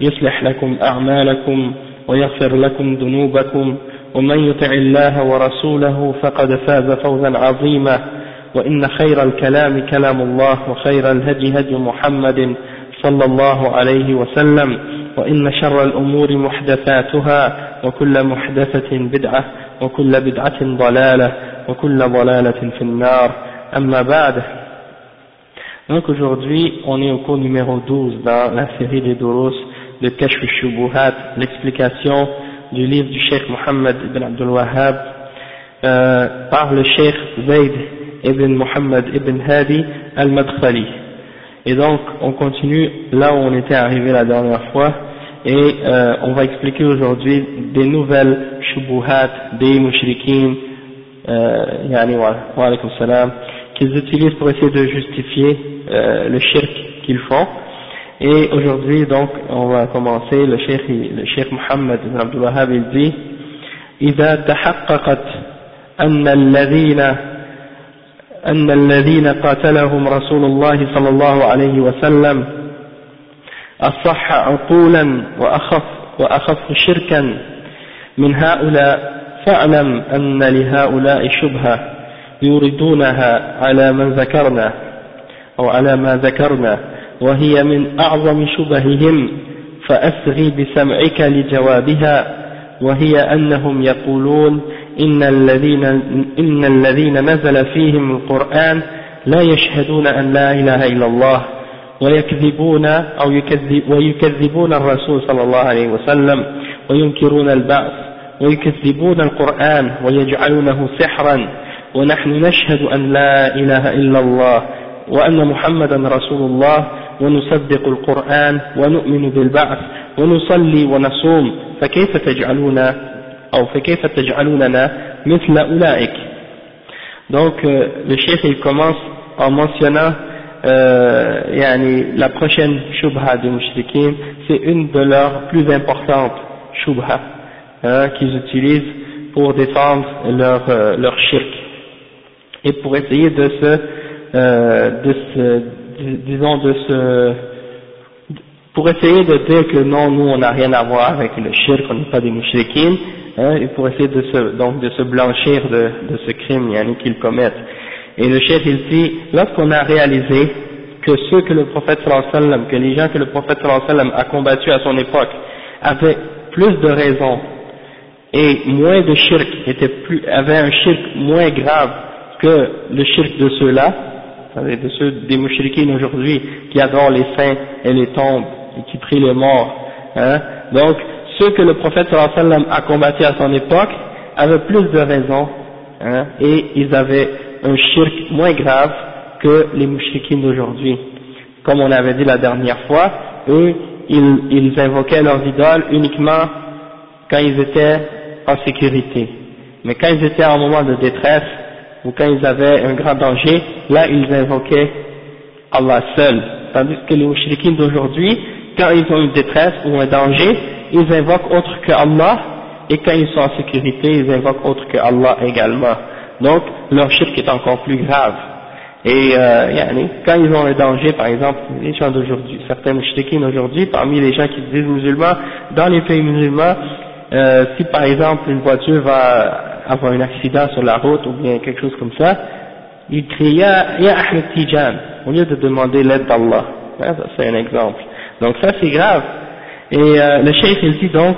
يصلح لكم أعمالكم ويغفر لكم ذنوبكم. ومن يطع الله ورسوله فقد فاز فوزا عظيما. وإن خير الكلام كلام الله وخير الهدي هدي محمد صلى الله عليه وسلم. وإن شر الأمور محدثاتها وكل محدثة بدعة وكل بدعة ضلالة وكل ضلالة في النار. أما بعد Donc aujourd'hui, on est au cours numéro 12 dans la série des Doros de Kashf Shubuhat, l'explication du livre du Cheikh Mohammed ibn Abdul Wahhab euh, par le Cheikh Zayd ibn Muhammad ibn Hadi al-Madkhali. Et donc, on continue là où on était arrivé la dernière fois, et euh, on va expliquer aujourd'hui des nouvelles shubuhat des mushrikin, euh, qu'ils utilisent pour essayer de justifier euh, le shirk qu'ils font. Et aujourd'hui, donc, on va commencer, le cheikh, le cheikh Muhammad ibn Abdul Wahhab, il dit, إذا تحققت أن الذين أن الذين قاتلهم رسول الله صلى الله عليه وسلم أصح عقولا وأخف وأخف شركا من هؤلاء فاعلم أن لهؤلاء شبهة يوردونها على من ذكرنا أو على ما ذكرنا وهي من أعظم شبههم فأسغي بسمعك لجوابها وهي أنهم يقولون إن الذين, إن الذين نزل فيهم القرآن لا يشهدون أن لا إله إلا الله ويكذبون أو يكذب ويكذبون الرسول صلى الله عليه وسلم وينكرون البعث ويكذبون القرآن ويجعلونه سحرا ونحن نشهد أن لا إله إلا الله وأن محمدا رسول الله ونصدق القرآن ونؤمن بالبعث ونصلي ونصوم فكيف تجعلون أو فكيف تجعلوننا مثل أولئك donc euh, le chef il commence en mentionnant euh, yani, la prochaine shubha des mushrikin c'est une de leurs plus importantes shubha hein, qu'ils utilisent pour défendre leur, euh, leur shirk et pour essayer de se, euh, de se disons de se pour essayer de dire que non, nous on n'a rien à voir avec le shirk, on n'est pas des mouchriquines, hein, et pour essayer de se, donc de se blanchir de, de ce crime yani, qu'ils commettent. Et le chef il dit, lorsqu'on a réalisé que ceux que le prophète sallam, que les gens que le prophète sallam a combattus à son époque avaient plus de raisons et moins de shirk, étaient plus, avaient un shirk moins grave que le shirk de ceux-là, de ceux des mouchriquines aujourd'hui qui adorent les saints et les tombes et qui prient les morts. Hein. Donc, ceux que le prophète sallam a combattu à son époque avaient plus de raisons hein, et ils avaient un shirk moins grave que les mouchriquines d'aujourd'hui. Comme on avait dit la dernière fois, eux, ils, ils invoquaient leurs idoles uniquement quand ils étaient en sécurité. Mais quand ils étaient en moment de détresse, ou quand ils avaient un grand danger, là ils invoquaient Allah seul. Tandis que les mouchriquines d'aujourd'hui, quand ils ont une détresse ou un danger, ils invoquent autre que Allah, et quand ils sont en sécurité, ils invoquent autre que Allah également. Donc leur shirk est encore plus grave. Et euh, quand ils ont un danger, par exemple, les gens d'aujourd'hui, certains mouchriquines aujourd'hui, parmi les gens qui se disent musulmans, dans les pays musulmans, euh, si par exemple une voiture va avoir un accident sur la route ou bien quelque chose comme ça, il crie Ya, ya Ahmed Tijan, au lieu de demander l'aide d'Allah. Hein, c'est un exemple. Donc ça c'est grave. Et euh, le cheikh il dit donc,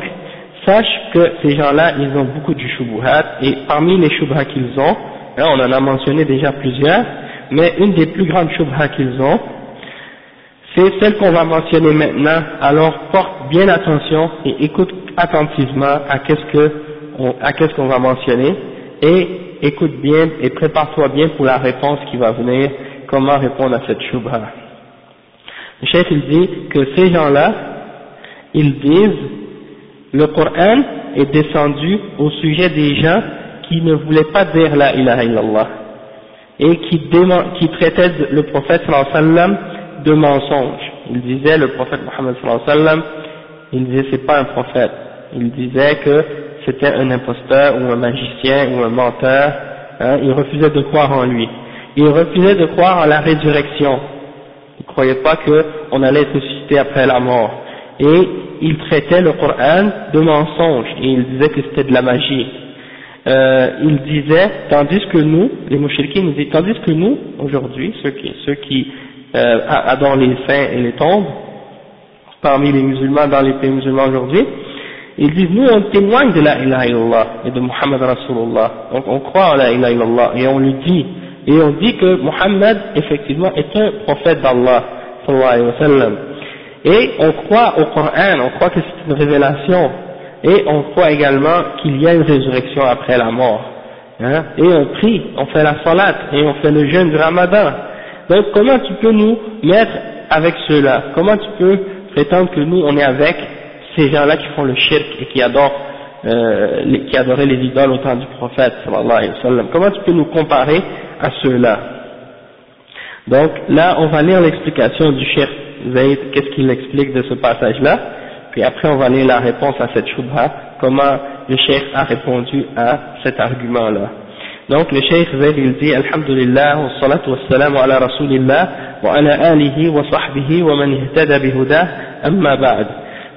sache que ces gens-là, ils ont beaucoup de shubuhat, et parmi les shubuhat qu'ils ont, on en a mentionné déjà plusieurs, mais une des plus grandes shubuhat qu'ils ont, c'est celle qu'on va mentionner maintenant, alors porte bien attention et écoute attentivement à qu'est-ce que à qu'est-ce qu'on va mentionner, et écoute bien et prépare-toi bien pour la réponse qui va venir, comment répondre à cette shubha. Le chef il dit que ces gens-là, ils disent le Coran est descendu au sujet des gens qui ne voulaient pas dire la ilaha illallah et qui, qui traitaient le prophète sallallahu alayhi wa sallam de mensonge. Il disait, le prophète Mohammed sallam, il disait c'est pas un prophète. Il disait que c'était un imposteur ou un magicien ou un menteur. Hein, il refusait de croire en lui. Il refusait de croire en la résurrection. Il ne croyait pas qu'on allait être ressuscité après la mort. Et il traitait le Coran de mensonge et il disait que c'était de la magie. Euh, il disait, tandis que nous, les mouchriquins nous disent, tandis que nous, aujourd'hui, ceux qui, ceux qui euh, adorent les saints et les tombes, parmi les musulmans dans les pays musulmans aujourd'hui, ils disent, nous on témoigne de la ilaha illallah et de Muhammad Rasulullah, donc on croit en la ilaha illallah et on lui dit, et on dit que Muhammad effectivement est un prophète d'Allah, sallallahu alayhi wa sallam. Et on croit au Coran, on croit que c'est une révélation, et on croit également qu'il y a une résurrection après la mort. Hein, et on prie, on fait la salat, et on fait le jeûne du ramadan. Donc comment tu peux nous mettre avec ceux-là Comment tu peux prétendre que nous on est avec ces gens-là qui font le shirk et qui adorent euh, qui adoraient les idoles au temps du prophète sallallahu alayhi wa sallam. Comment tu peux nous comparer à ceux-là? Donc là, on va lire l'explication du shirk Zayd, qu'est-ce qu'il explique de ce passage-là, puis après on va lire la réponse à cette shubha, comment le cheikh a répondu à cet argument-là. Donc le cheikh Zayd il dit Alhamdulillah wa salatu wa ala rasulillah wa ala alihi wa sahbihi wa man ihtada bihudah amma ba'd.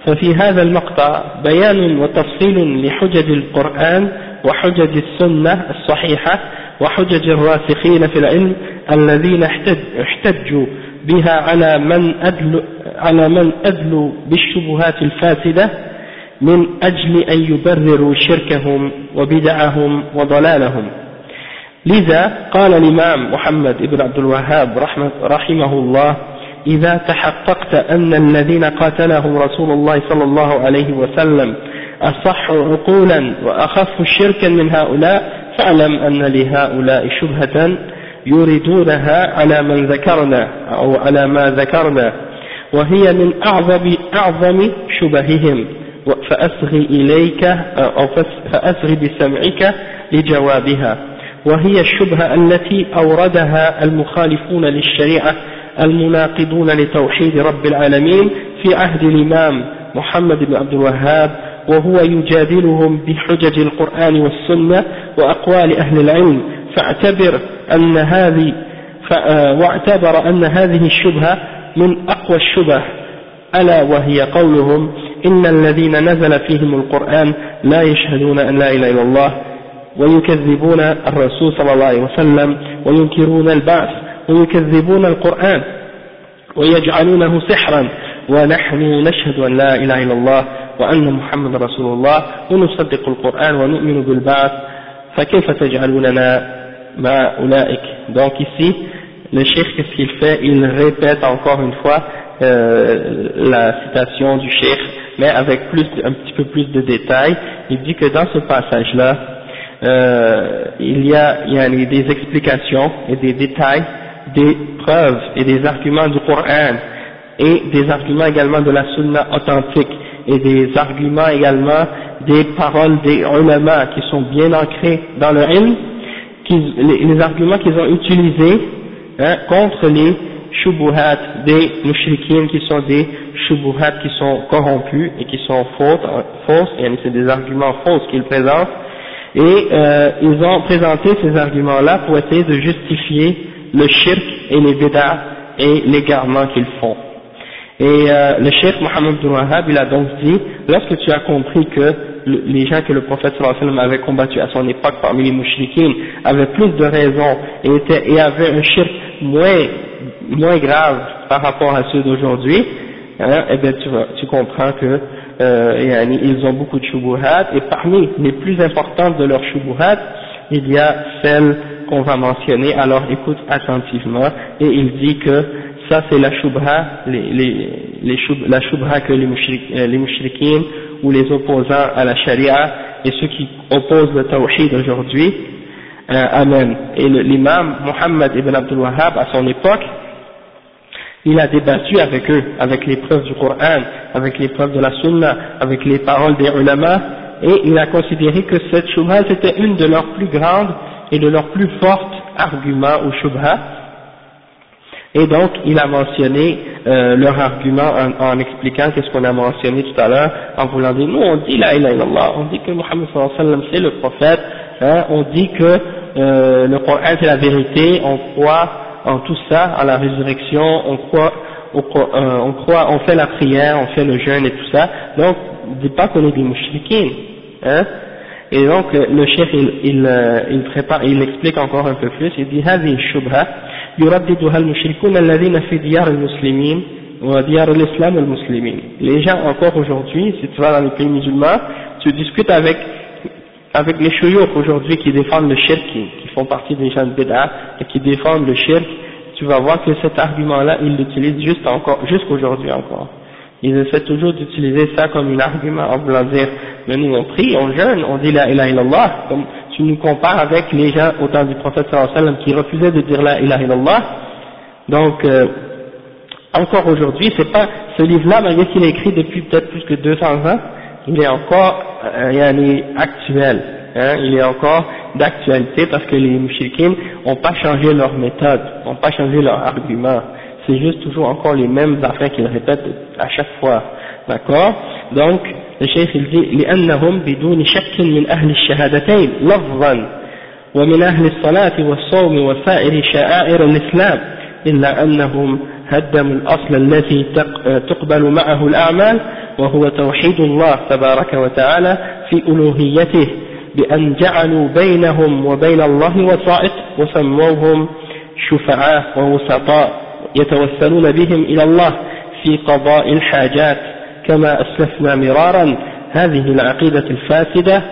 ففي هذا المقطع بيان وتفصيل لحجج القرآن وحجج السنة الصحيحة وحجج الراسخين في العلم الذين احتجوا بها على من أدل على من أدلوا بالشبهات الفاسدة من أجل أن يبرروا شركهم وبدعهم وضلالهم. لذا قال الإمام محمد بن عبد الوهاب رحمه الله إذا تحققت أن الذين قاتلهم رسول الله صلى الله عليه وسلم أصح عقولا وأخف شركا من هؤلاء فاعلم أن لهؤلاء شبهة يريدونها على من ذكرنا أو على ما ذكرنا وهي من أعظم, أعظم شبههم. فأسغي إليك أو فأسغي بسمعك لجوابها. وهي الشبهة التي أوردها المخالفون للشريعة المناقضون لتوحيد رب العالمين في عهد الإمام محمد بن عبد الوهاب وهو يجادلهم بحجج القرآن والسنة وأقوال أهل العلم. فاعتبر أن هذه واعتبر أن هذه الشبهة من أقوى الشبه. ألا وهي قولهم إن الذين نزل فيهم القرآن لا يشهدون أن لا إله إلا الله ويكذبون الرسول صلى الله عليه وسلم وينكرون البعث ويكذبون القرآن. ويجعلونه سحرا ونحن نشهد أن لا إله إلا الله وأن محمد رسول الله ونصدق القرآن ونؤمن بالبعث فكيف تجعلوننا Donc ici, le cheikh, qu'est-ce qu'il fait Il répète encore une fois euh, la citation du cheikh, mais avec plus, un petit peu plus de détails. Il dit que dans ce passage-là, euh, il, y a, il y a des explications et des détails, des preuves et des arguments du Coran et des arguments également de la sunna authentique et des arguments également des paroles des ulama qui sont bien ancrés dans le ilm les, arguments qu'ils ont utilisés hein, contre les shubuhat des mushrikines qui sont des shubuhat qui sont corrompus et qui sont fausses, et c'est des arguments fausses qu'ils présentent, et euh, ils ont présenté ces arguments-là pour essayer de justifier le shirk et les bid'ah et l'égarement qu'ils font. Et euh, le cheikh Mohammed bin Wahhab, il a donc dit, lorsque tu as compris que les gens que le prophète sallallahu alayhi wa avait combattu à son époque parmi les mouchriquines avaient plus de raisons et, avaient un shirk moins, moins grave par rapport à ceux d'aujourd'hui, hein, eh bien tu, tu comprends que euh, ils ont beaucoup de shubuhat, et parmi les plus importantes de leurs shubuhat, il y a celle qu'on va mentionner, alors écoute attentivement, et il dit que ça c'est la shubha, la shubha que les, euh, les ou les opposants à la sharia et ceux qui opposent le tawhid aujourd'hui euh, Amen. Et l'imam Muhammad ibn Abdul Wahhab, à son époque, il a débattu avec eux, avec les preuves du Coran, avec les preuves de la Sunna, avec les paroles des ulama, et il a considéré que cette shubha c'était une de leurs plus grandes et de leurs plus fortes arguments ou shubha. Et donc, il a mentionné euh, leur argument en, en expliquant ce qu'on a mentionné tout à l'heure, en voulant dire, nous on dit la ilaha on dit que Muhammad sallallahu alayhi wa sallam c'est le prophète, hein, on dit que euh, le Coran c'est la vérité, on croit en tout ça, à la résurrection, on croit, euh, on, croit, on fait la prière, on fait le jeûne et tout ça, donc ne dit pas qu'on est des mouchriquins, hein, et donc le chef il, il, euh, il, prépare, il explique encore un peu plus, il dit هذه الشبهة يرددها المشركون الذين في ديار المسلمين وديار الإسلام والمسلمين. Les gens encore aujourd'hui, si tu vas dans les pays musulmans, tu discutes avec avec les chouyouk aujourd'hui qui défendent le shirk, qui, font partie des gens de Bid'a et qui défendent le shirk, tu vas voir que cet argument-là, ils l'utilisent juste encore, jusqu'aujourd'hui encore. Ils essaient toujours d'utiliser ça comme un argument en voulant dire, mais nous on prie, on jeûne, on dit la ilaha illallah, comme tu nous compares avec les gens au temps du prophète sallallahu alayhi qui refusaient de dire la ilaha illallah. Donc, euh, encore aujourd'hui, c'est pas, ce livre-là, malgré qu'il est écrit depuis peut-être plus que 200 ans, il est encore euh, actuel, hein, il est encore d'actualité parce que les mouchikines n'ont pas changé leur méthode, n'ont pas changé leur argument, c'est juste toujours encore les mêmes affaires qu'ils répètent à chaque fois, d'accord? Donc, il dit لأنهم بدون شك من أهل الشهادتين لفظا ومن أهل الصلاة والصوم وسائر شعائر الإسلام إلا أنهم هدموا الأصل الذي تقبل معه الأعمال وهو توحيد الله تبارك وتعالى في ألوهيته بأن جعلوا بينهم وبين الله وسائط وسموهم شفعاء ووسطاء يتوسلون بهم إلى الله في قضاء الحاجات. كما أسلفنا مرارا هذه العقيدة الفاسدة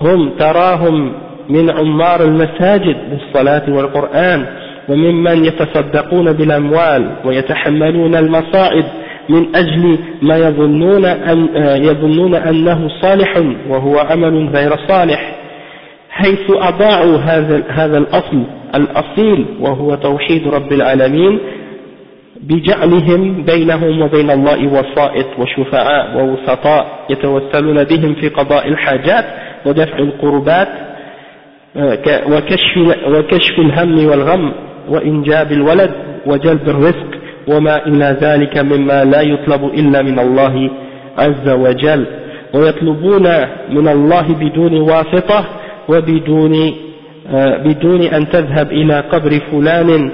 هم تراهم من عمار المساجد بالصلاة والقرآن وممن يتصدقون بالأموال ويتحملون المصائب من أجل ما يظنون, أن يظنون أنه صالح وهو عمل غير صالح حيث أضاعوا هذا, هذا الأصل الأصيل وهو توحيد رب العالمين بجعلهم بينهم وبين الله وسائط وشفعاء ووسطاء يتوسلون بهم في قضاء الحاجات ودفع القربات وكشف, وكشف الهم والغم وإنجاب الولد وجلب الرزق وما إلى ذلك مما لا يطلب إلا من الله عز وجل. ويطلبون من الله بدون واسطة وبدون بدون أن تذهب إلى قبر فلان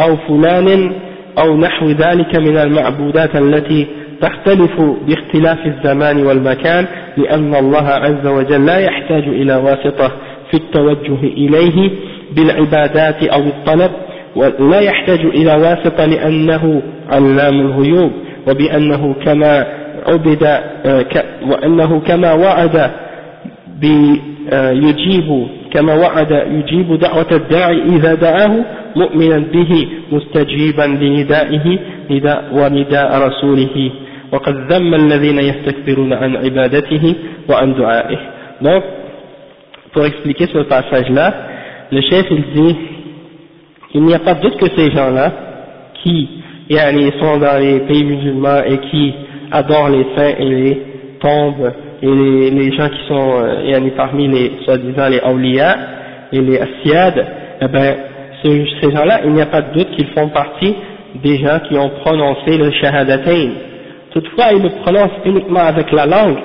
أو فلان أو نحو ذلك من المعبودات التي تختلف باختلاف الزمان والمكان لأن الله عز وجل لا يحتاج إلى واسطة في التوجه إليه بالعبادات أو الطلب ولا يحتاج إلى واسطة لأنه علام الغيوب وبأنه كما عبد آه، وأنه كما وعد يجيب كما وعد يجيب دعوة الداعي إذا دعاه مؤمنا به مستجيبا لندائه ونداء رسوله وقد ذم الذين يستكبرون عن عبادته وعن دعائه donc pour expliquer ce passage là le chef il dit il n'y a pas doute que ces gens-là, qui sont dans les pays musulmans et qui adorent les saints et les tombes et les, gens qui sont euh, parmi les soi-disant les awliya et les assiades, eh ben, ces, gens-là, il n'y a pas de doute qu'ils font partie des gens qui ont prononcé le shahadatain. Toutefois, ils le prononcent uniquement avec la langue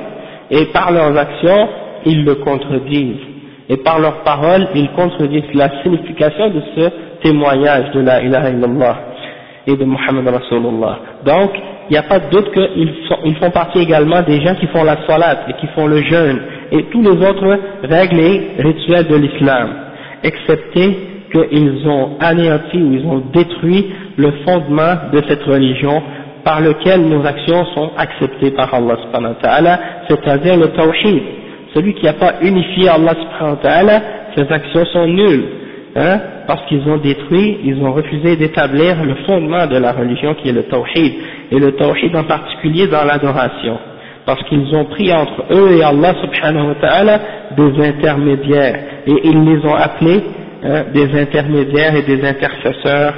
et par leurs actions, ils le contredisent. Et par leurs paroles, ils contredisent la signification de ce témoignage de la ilaha illallah et de Muhammad Rasulullah. Donc, il n'y a pas de doute qu'ils ils font partie également des gens qui font la salat et qui font le jeûne et tous les autres règles et rituels de l'islam, excepté qu'ils ont anéanti ou ils ont détruit le fondement de cette religion par lequel nos actions sont acceptées par Allah subhanahu wa ta'ala, c'est-à-dire le tawhid. Celui qui n'a pas unifié Allah subhanahu wa ta'ala, ses actions sont nulles, hein, parce qu'ils ont détruit, ils ont refusé d'établir le fondement de la religion qui est le tawhid, et le tawhid en particulier dans l'adoration, parce qu'ils ont pris entre eux et Allah subhanahu wa ta'ala des intermédiaires, et ils les ont appelés hein, des intermédiaires et des intercesseurs,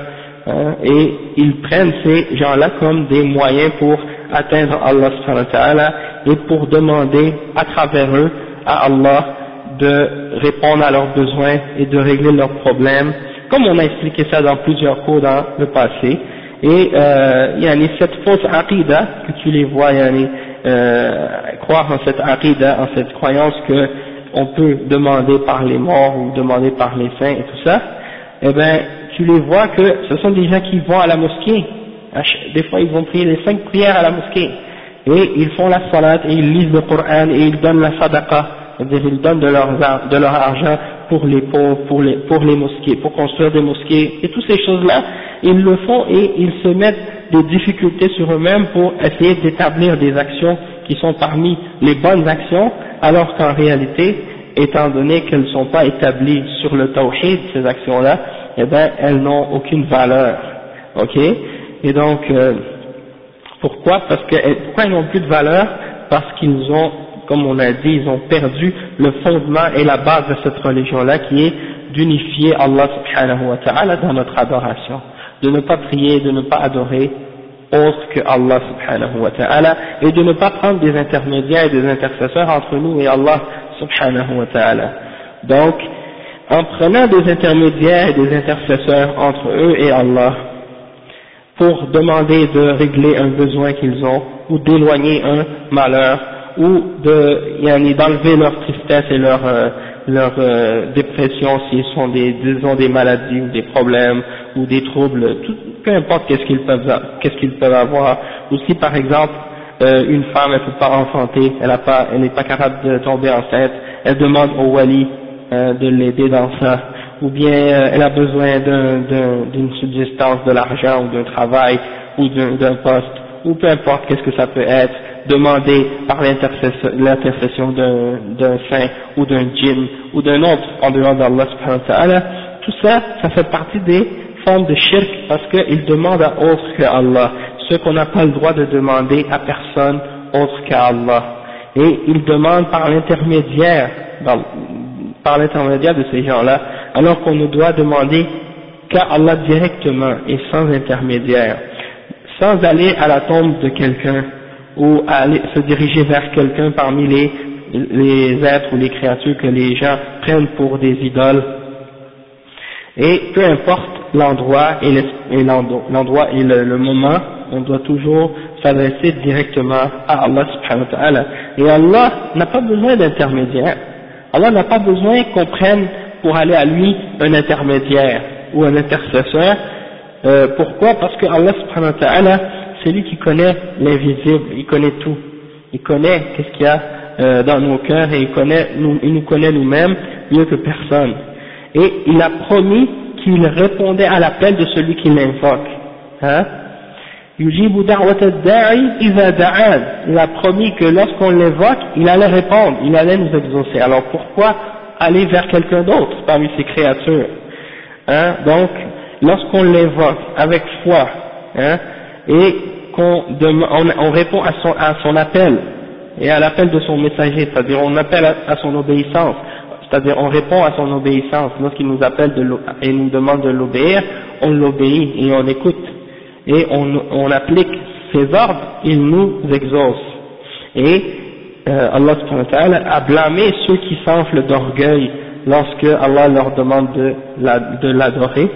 Hein, et ils prennent ces gens-là comme des moyens pour atteindre Allah subhanahu et pour demander à travers eux à Allah de répondre à leurs besoins et de régler leurs problèmes, comme on a expliqué ça dans plusieurs cours dans le passé. Et euh, il y a cette fausse aqidah que tu les vois, yani, euh, croire en cette aqidah, en cette croyance que on peut demander par les morts ou demander par les saints et tout ça, eh ben tu les vois que ce sont des gens qui vont à la mosquée. Des fois, ils vont prier les cinq prières à la mosquée. Et ils font la salat, et ils lisent le Coran, et ils donnent la sadaqa. C'est-à-dire, ils donnent de leur, argent pour les pauvres, pour les mosquées, pour construire des mosquées. Et toutes ces choses-là, ils le font et ils se mettent des difficultés sur eux-mêmes pour essayer d'établir des actions qui sont parmi les bonnes actions, alors qu'en réalité, étant donné qu'elles ne sont pas établies sur le tawhid, ces actions-là, eh ben elles n'ont aucune valeur, ok? Et donc euh, pourquoi? Parce que eh, pourquoi elles n'ont plus de valeur? Parce qu'ils ont, comme on a dit, ils ont perdu le fondement et la base de cette religion-là, qui est d'unifier Allah subhanahu wa ta'ala dans notre adoration, de ne pas prier, de ne pas adorer autre que Allah subhanahu wa ta'ala, et de ne pas prendre des intermédiaires et des intercesseurs entre nous et Allah subhanahu wa ta'ala. Donc, en prenant des intermédiaires et des intercesseurs entre eux et Allah pour demander de régler un besoin qu'ils ont ou d'éloigner un malheur ou de d'enlever leur tristesse et leur euh, leur euh, dépression s'ils sont des disons des maladies ou des problèmes ou des troubles peu importe qu'est-ce qu'ils peuvent qu'est-ce qu'ils peuvent avoir. Ou si par exemple euh, une femme ne peut pas enfanter elle a pas elle n'est pas capable de tomber enceinte elle demande au wali euh, de l'aider dans ça, ou bien euh, elle a besoin d'une subsistance, de l'argent ou d'un travail ou d'un poste, ou peu importe qu'est-ce que ça peut être, demander par l'intercession d'un saint ou d'un djinn ou d'un autre en dehors d'Allah subhanahu wa ta'ala, tout ça, ça fait partie des formes de shirk parce qu'ils demandent à autre que Allah, ce qu'on n'a pas le droit de demander à personne autre qu'à Allah. Et ils demandent par l'intermédiaire par l'intermédiaire de ces gens-là, alors qu'on ne doit demander qu'à Allah directement et sans intermédiaire, sans aller à la tombe de quelqu'un ou aller se diriger vers quelqu'un parmi les, les êtres ou les créatures que les gens prennent pour des idoles. Et peu importe l'endroit et l'endroit et le, moment, on doit toujours s'adresser directement à Allah subhanahu wa ta'ala. Et Allah n'a pas besoin d'intermédiaire. Allah n'a pas besoin qu'on prenne pour aller à lui un intermédiaire ou un intercesseur. Euh, pourquoi? Parce que Allah subhanahu wa ta'ala, c'est lui qui connaît l'invisible, il connaît tout. Il connaît qu'est-ce qu'il y a euh, dans nos cœurs et il, connaît, nous, il nous connaît nous-mêmes mieux que personne. Et il a promis qu'il répondait à l'appel de celui qui l'invoque. Hein il a promis que lorsqu'on l'évoque, il allait répondre, il allait nous exaucer. Alors pourquoi aller vers quelqu'un d'autre parmi ces créatures hein? Donc, lorsqu'on l'évoque avec foi, hein, et qu'on on, on, répond à son, à son appel, et à l'appel de son messager, c'est-à-dire on appelle à, son obéissance, c'est-à-dire on répond à son obéissance, lorsqu'il nous appelle de et nous demande de l'obéir, on l'obéit et on écoute et on, on applique ses ordres, il nous exauce. Et euh, Allah a blâmé ceux qui s'enflent d'orgueil lorsque Allah leur demande de l'adorer.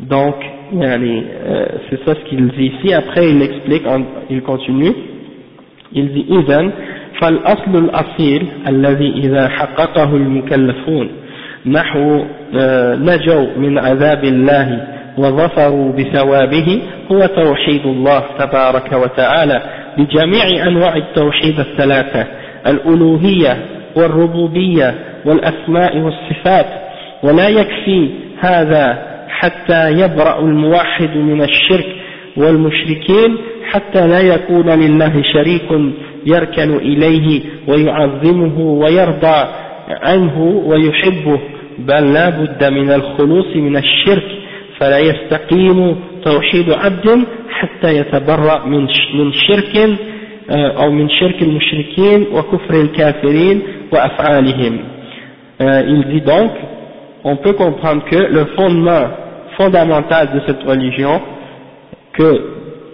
Donc, euh, c'est ça ce qu'il dit ici. Après, il explique, il continue. Il dit إذن فالأصل الأصيل الذي إذا حققه المكلفون نحو نجوا من عذاب الله وظفروا بثوابه هو توحيد الله تبارك وتعالى بجميع أنواع التوحيد الثلاثة الألوهية والربوبية والأسماء والصفات ولا يكفي هذا حتى يبرأ الموحد من الشرك والمشركين حتى لا يكون لله شريك يركن إليه ويعظمه ويرضى عنه ويحبه بل لا بد من الخلوص من الشرك فلا يستقيم توحيد عبد حتى يتبرأ من من شرك آه، أو من شرك المشركين وكفر الكافرين وأفعالهم. Euh, il dit donc, on peut comprendre que le fondement fondamental de cette religion, que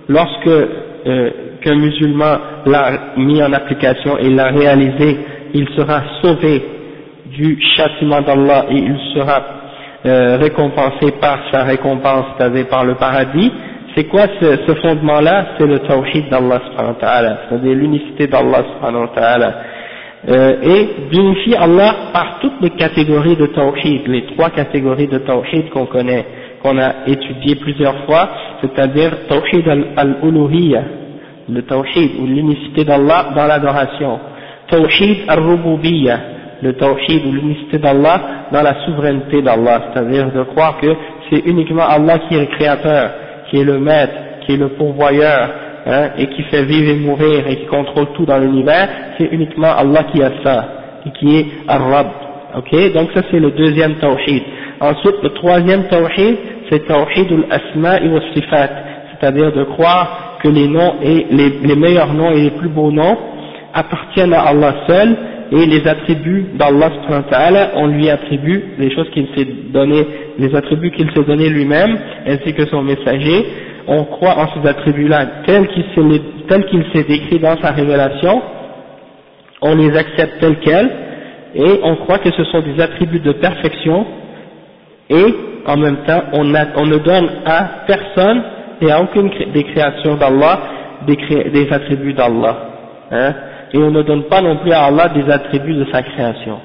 lorsque euh, qu'un musulman l'a mis en application et l'a réalisé, il sera sauvé du châtiment d'Allah et il sera euh, récompensé par sa récompense, c'est-à-dire par le paradis. C'est quoi ce, ce fondement-là? C'est le tawhid d'Allah c'est-à-dire l'unicité d'Allah euh, et d'unifier Allah par toutes les catégories de tawhid, les trois catégories de tawhid qu'on connaît, qu'on a étudiées plusieurs fois, c'est-à-dire tawhid al-uluhiyya, le tawhid ou l'unicité d'Allah dans l'adoration, tawhid al-rububiyya, le tawhid ou l'unicité d'Allah dans la souveraineté d'Allah, c'est-à-dire de croire que c'est uniquement Allah qui est le créateur, qui est le maître, qui est le pourvoyeur, hein, et qui fait vivre et mourir et qui contrôle tout dans l'univers, c'est uniquement Allah qui a ça, et qui est Ar-Rab. Ok, donc ça c'est le deuxième tawhid. Ensuite, le troisième tawhid, c'est tawhid al-asma wa sifat, c'est-à-dire de croire que les noms et les, les meilleurs noms et les plus beaux noms appartiennent à Allah seul et les attributs d'Allah on lui attribue les choses qu'il s'est donné, les attributs qu'il s'est donné lui-même, ainsi que son messager, on croit en ces attributs-là tels qu'il s'est décrit dans sa révélation, on les accepte tels quels, et on croit que ce sont des attributs de perfection, et en même temps on, ne donne à personne et à aucune des créatures d'Allah des, attributs d'Allah. Hein et on ne donne pas non plus à Allah des attributs de sa création.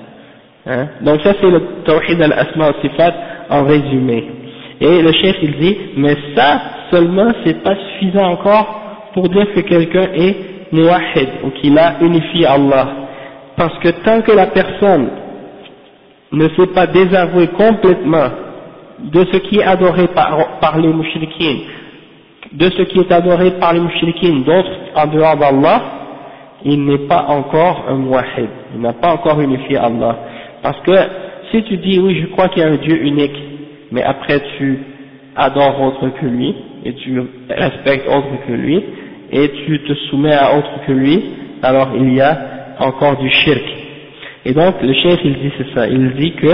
Hein. Donc ça c'est le tawhid al-asma al-sifat en résumé. Et le chef il dit, mais ça seulement c'est pas suffisant encore pour dire que quelqu'un est muwahid ou qu'il a unifié Allah. Parce que tant que la personne ne s'est pas désavouée complètement de ce qui est adoré par, les mouchriquins, de ce qui est adoré par les mouchriquins, d'autres en dehors d'Allah, il n'est pas encore un muwahid, il n'a pas encore unifié Allah. Parce que si tu dis oui je crois qu'il y a un Dieu unique, mais après tu adores autre que lui, et tu respectes autre que lui, et tu te soumets à autre que lui, alors il y a encore du shirk. Et donc le chef il dit c'est ça, il dit que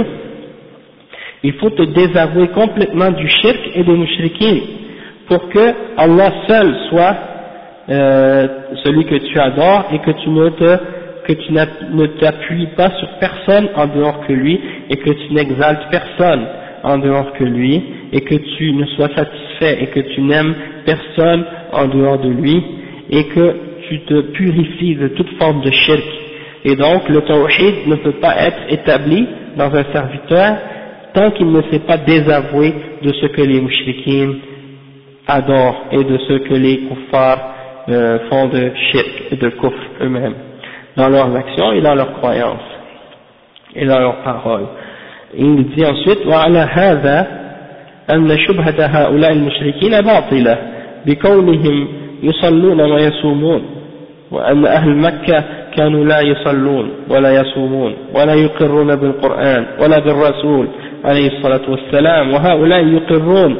il faut te désavouer complètement du shirk et des mushrikin pour que Allah seul soit euh, celui que tu adores et que tu ne t'appuies pas sur personne en dehors que lui et que tu n'exaltes personne en dehors que lui et que tu ne sois satisfait et que tu n'aimes personne en dehors de lui et que tu te purifies de toute forme de shirk. Et donc le tawhid ne peut pas être établi dans un serviteur tant qu'il ne s'est pas désavoué de ce que les mouchriquins adorent et de ce que les kuffars euh, font de shirk et de kufr eux-mêmes, dans leurs actions et dans leurs croyances, et dans leurs paroles. Et il dit ensuite, وعلى هذا أن شبهة هؤلاء المشركين باطلة بكونهم يصلون ويصومون وأن أهل مكة كانوا لا يصلون ولا يصومون ولا يقرون بالقرآن ولا بالرسول عليه الصلاة والسلام وهؤلاء يقرون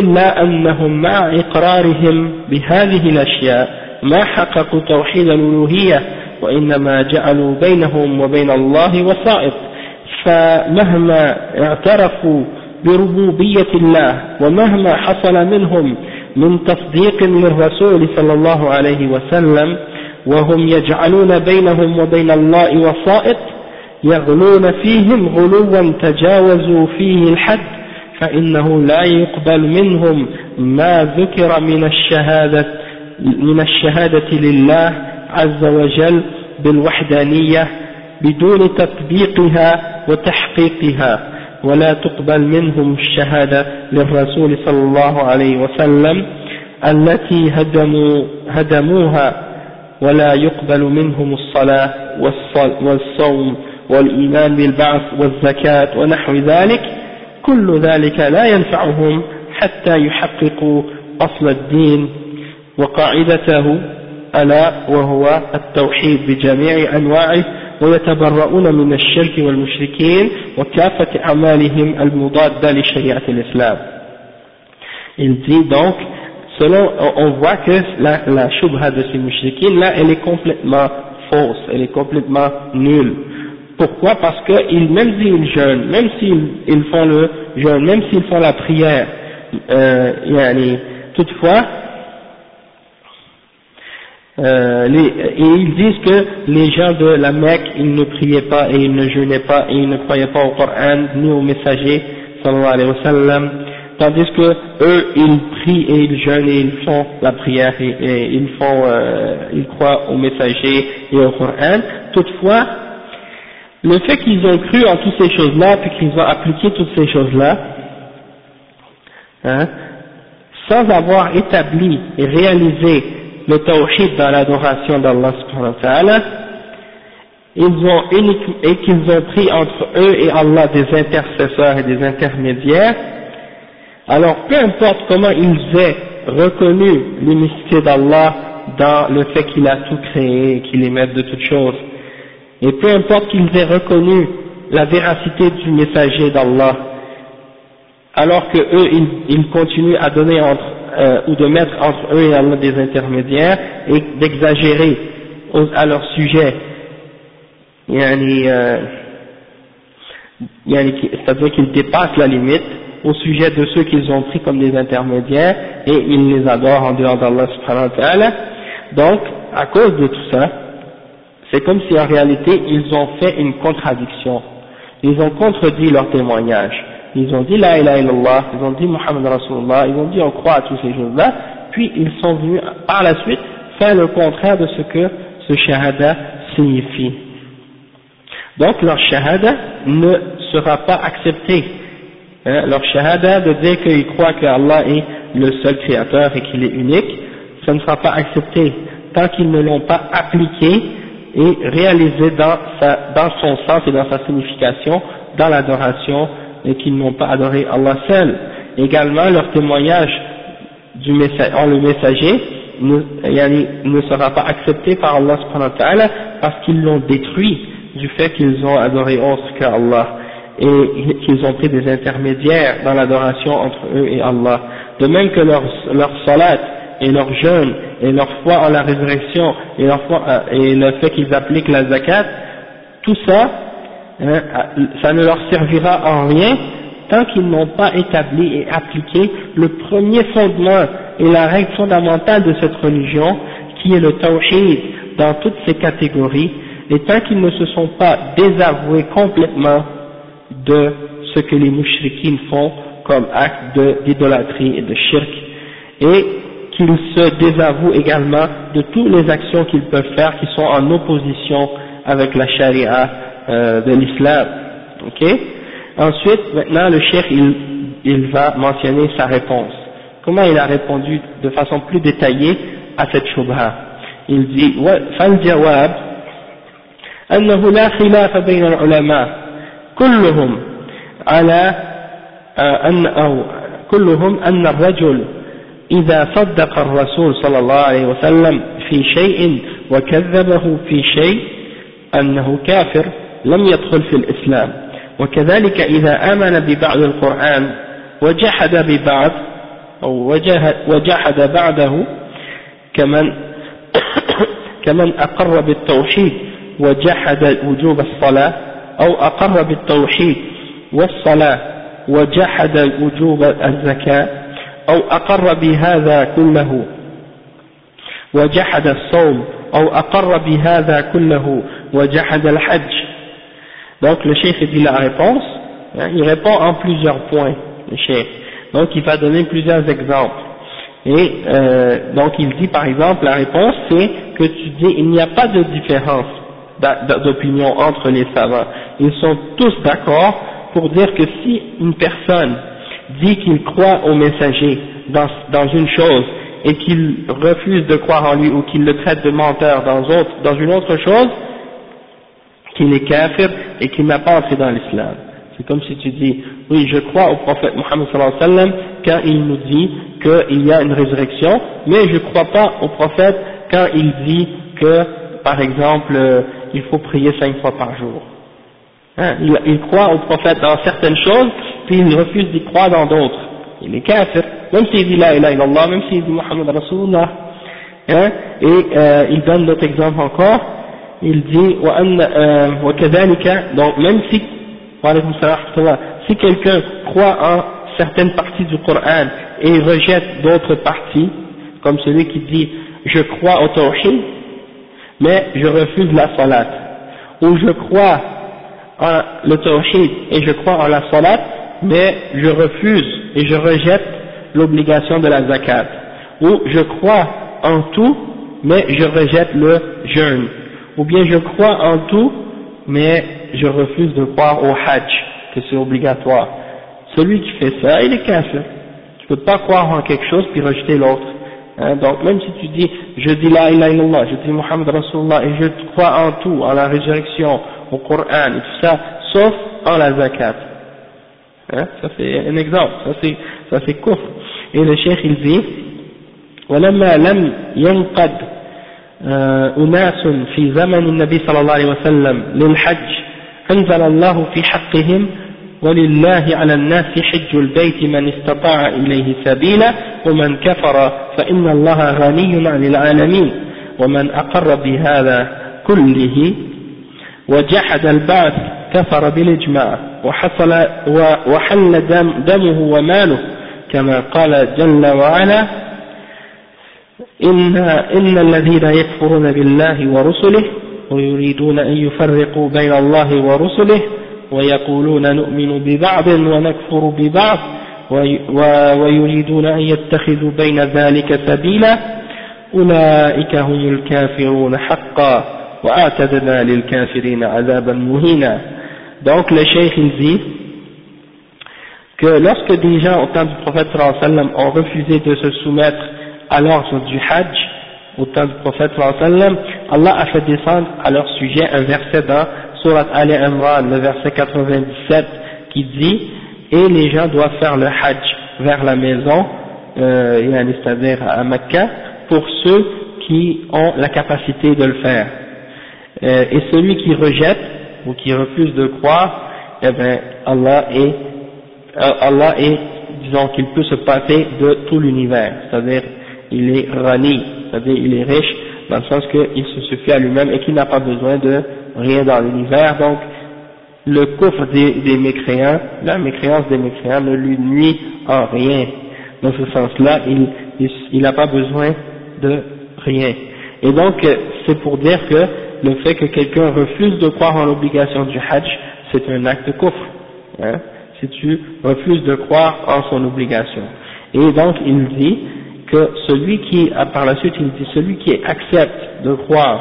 إلا أنهم مع إقرارهم بهذه الأشياء. ما حققوا توحيد الألوهية وإنما جعلوا بينهم وبين الله وسائط. فمهما اعترفوا بربوبية الله ومهما حصل منهم من تصديق للرسول صلى الله عليه وسلم وهم يجعلون بينهم وبين الله وسائط يغلون فيهم غلوا تجاوزوا فيه الحد فإنه لا يقبل منهم ما ذكر من الشهادة من الشهادة لله عز وجل بالوحدانية بدون تطبيقها وتحقيقها ولا تقبل منهم الشهادة للرسول صلى الله عليه وسلم التي هدموا هدموها. ولا يقبل منهم الصلاة والصوم والإيمان بالبعث والزكاة ونحو ذلك. كل ذلك لا ينفعهم حتى يحققوا أصل الدين وقاعدته ألا وهو التوحيد بجميع أنواعه ويتبرؤون من الشرك والمشركين وكافة أعمالهم المضادة لشريعة الإسلام. Il dit donc, selon, on voit que la, la de ces mushrikines, là, elle est complètement fausse, elle est complètement nulle. Pourquoi? Parce que même s'ils jeûnent, même s'ils ils font le jeûne, même s'ils font la prière, euh, toutefois, euh, et ils disent que les gens de la Mecque, ils ne priaient pas et ils ne jeûnaient pas et ils ne croyaient pas au Coran ni au messager, sallallahu alayhi wa sallam, tandis que eux, ils prient et ils jeûnent et ils font la prière et, ils font, euh, ils croient au messager et au Coran. Toutefois, le fait qu'ils ont cru en toutes ces choses-là, puis qu'ils ont appliqué toutes ces choses-là, hein, sans avoir établi et réalisé le tawhid dans l'adoration d'Allah subhanahu wa ta'ala, ils ont et qu'ils ont pris entre eux et Allah des intercesseurs et des intermédiaires, alors peu importe comment ils aient reconnu l'unicité d'Allah dans le fait qu'il a tout créé, qu'il est maître de toutes choses, et peu importe qu'ils aient reconnu la véracité du messager d'Allah, alors que eux ils, continuent à donner entre euh, ou de mettre entre eux et Allah des intermédiaires et d'exagérer à leur sujet, euh, c'est-à-dire qu'ils dépassent la limite au sujet de ceux qu'ils ont pris comme des intermédiaires et ils les adorent en dehors d'Allah subhanahu wa ta'ala. Donc, à cause de tout ça, c'est comme si en réalité ils ont fait une contradiction. Ils ont contredit leur témoignage. Ils ont dit La ilaha illallah, ils ont dit Muhammad Rasulullah, ils ont dit on croit à toutes ces choses-là, puis ils sont venus par la suite faire le contraire de ce que ce shahada signifie. Donc leur shahada ne sera pas accepté. Hein, leur shahada de dire qu'ils croient que Allah est le seul créateur et qu'il est unique, ça ne sera pas accepté tant qu'ils ne l'ont pas appliqué et réalisé dans, son sens et dans sa signification dans l'adoration et qu'ils n'ont pas adoré Allah seul. Également, leur témoignage du en le messager ne, sera pas accepté par Allah parce qu'ils l'ont détruit du fait qu'ils ont adoré autre qu'Allah et qu'ils ont pris des intermédiaires dans l'adoration entre eux et Allah. De même que leur, leur salat et leur jeûne et leur foi en la résurrection et, leur euh, et le fait qu'ils appliquent la zakat, tout ça, hein, ça ne leur servira en rien tant qu'ils n'ont pas établi et appliqué le premier fondement et la règle fondamentale de cette religion, qui est le tawhid dans toutes ses catégories, et tant qu'ils ne se sont pas désavoués complètement de ce que les mouchriquines font comme acte d'idolâtrie et de shirk, et qu'ils se désavouent également de toutes les actions qu'ils peuvent faire qui sont en opposition avec la charia euh, de l'islam. Ok Ensuite, maintenant, le cheikh, il, il va mentionner sa réponse. Comment il a répondu de façon plus détaillée à cette shubha Il dit, فالجواب أنه لا خلاف بين العلماء كلهم على أن أو كلهم أن الرجل إذا صدق الرسول صلى الله عليه وسلم في شيء وكذبه في شيء أنه كافر لم يدخل في الإسلام. وكذلك إذا آمن ببعض القرآن وجحد ببعض أو وجحد بعده كمن كمن أقر بالتوحيد وجحد وجوب الصلاة أو أقر بالتوحيد والصلاة وجحد وجوب الزكاة أو أقر بهذا كله وجحد الصوم أو أقر بهذا كله وجحد الحج donc le cheikh dit la réponse hein, il répond en plusieurs points le cheikh donc il va donner plusieurs exemples et euh, donc il dit par exemple la réponse c'est que tu dis il n'y a pas de différence d'opinion entre les savants ils sont tous d'accord pour dire que si une personne dit qu'il croit au messager dans, dans une chose et qu'il refuse de croire en lui ou qu'il le traite de menteur dans, autre, dans une autre chose, qu'il est kafir et qu'il n'a pas entré dans l'islam. C'est comme si tu dis, oui, je crois au prophète Mohammed sallallahu alayhi wa sallam quand il nous dit qu'il y a une résurrection, mais je ne crois pas au prophète quand il dit que, par exemple, euh, il faut prier cinq fois par jour. Hein, il, croit au prophète dans certaines choses, puis il refuse d'y croire dans d'autres. Il est kafir, même s'il dit la ilaha illallah, même s'il dit Muhammad Rasulullah. Hein, et euh, il donne d'autres exemples encore, il dit euh, donc même si si quelqu'un croit en certaines parties du Coran et rejette d'autres parties, comme celui qui dit je crois au tawhid, mais je refuse la salat, ou je crois en le tawhid et je crois en la salat, mais je refuse et je rejette l'obligation de la zakat, ou je crois en tout, mais je rejette le jeûne, ou bien je crois en tout, mais je refuse de croire au hajj, que c'est obligatoire. Celui qui fait ça, il est kafir. Tu peux pas croire en quelque chose puis rejeter l'autre. Hein, donc même si tu dis, je dis la ilaha illallah, je dis Muhammad Rasulullah et je crois en tout, en la résurrection, au Coran et tout ça, sauf en la zakat. Hein, ça c'est un exemple, ça c'est, ça c'est kufr. Et le cheikh il dit, ولما لم ينقد أناس في زمن النبي صلى الله عليه وسلم للحج أنزل الله في حقهم ولله على الناس حج البيت من استطاع إليه سبيلا ومن كفر فإن الله غني عن العالمين. ومن أقر بهذا كله وجحد البعث كفر بالإجماع وحصل وحل دم دمه وماله كما قال جل وعلا إن, إن الذين يكفرون بالله ورسله ويريدون أن يفرقوا بين الله ورسله ويقولون نؤمن ببعض ونكفر ببعض ويريدون أن يتخذوا بين ذلك سبيلا أولئك هم الكافرون حقا وأعتدنا للكافرين عذابا مهينا donc il dit que lorsque des gens au temps du prophète sallam ont refusé de se soumettre à l'ordre du hajj au temps du prophète sallam Allah a fait descendre à leur sujet un verset dans Surat Ali Imran, le verset 97, qui dit Et les gens doivent faire le hajj vers la maison, euh, c'est-à-dire à Mecca, pour ceux qui ont la capacité de le faire. Euh, et celui qui rejette ou qui refuse de croire, eh bien, Allah est, euh, Allah est, disons qu'il peut se passer de tout l'univers, c'est-à-dire il est rani, c'est-à-dire il est riche, dans le sens qu'il se suffit à lui-même et qu'il n'a pas besoin de rien dans l'univers, donc le coffre des, mécréants, la mécréance des mécréants ne lui nuit en rien. Dans ce sens-là, il n'a pas besoin de rien. Et donc, c'est pour dire que le fait que quelqu'un refuse de croire en l'obligation du hajj, c'est un acte de coffre. Hein, si tu refuses de croire en son obligation. Et donc, il dit que celui qui, par la suite, il dit, celui qui accepte de croire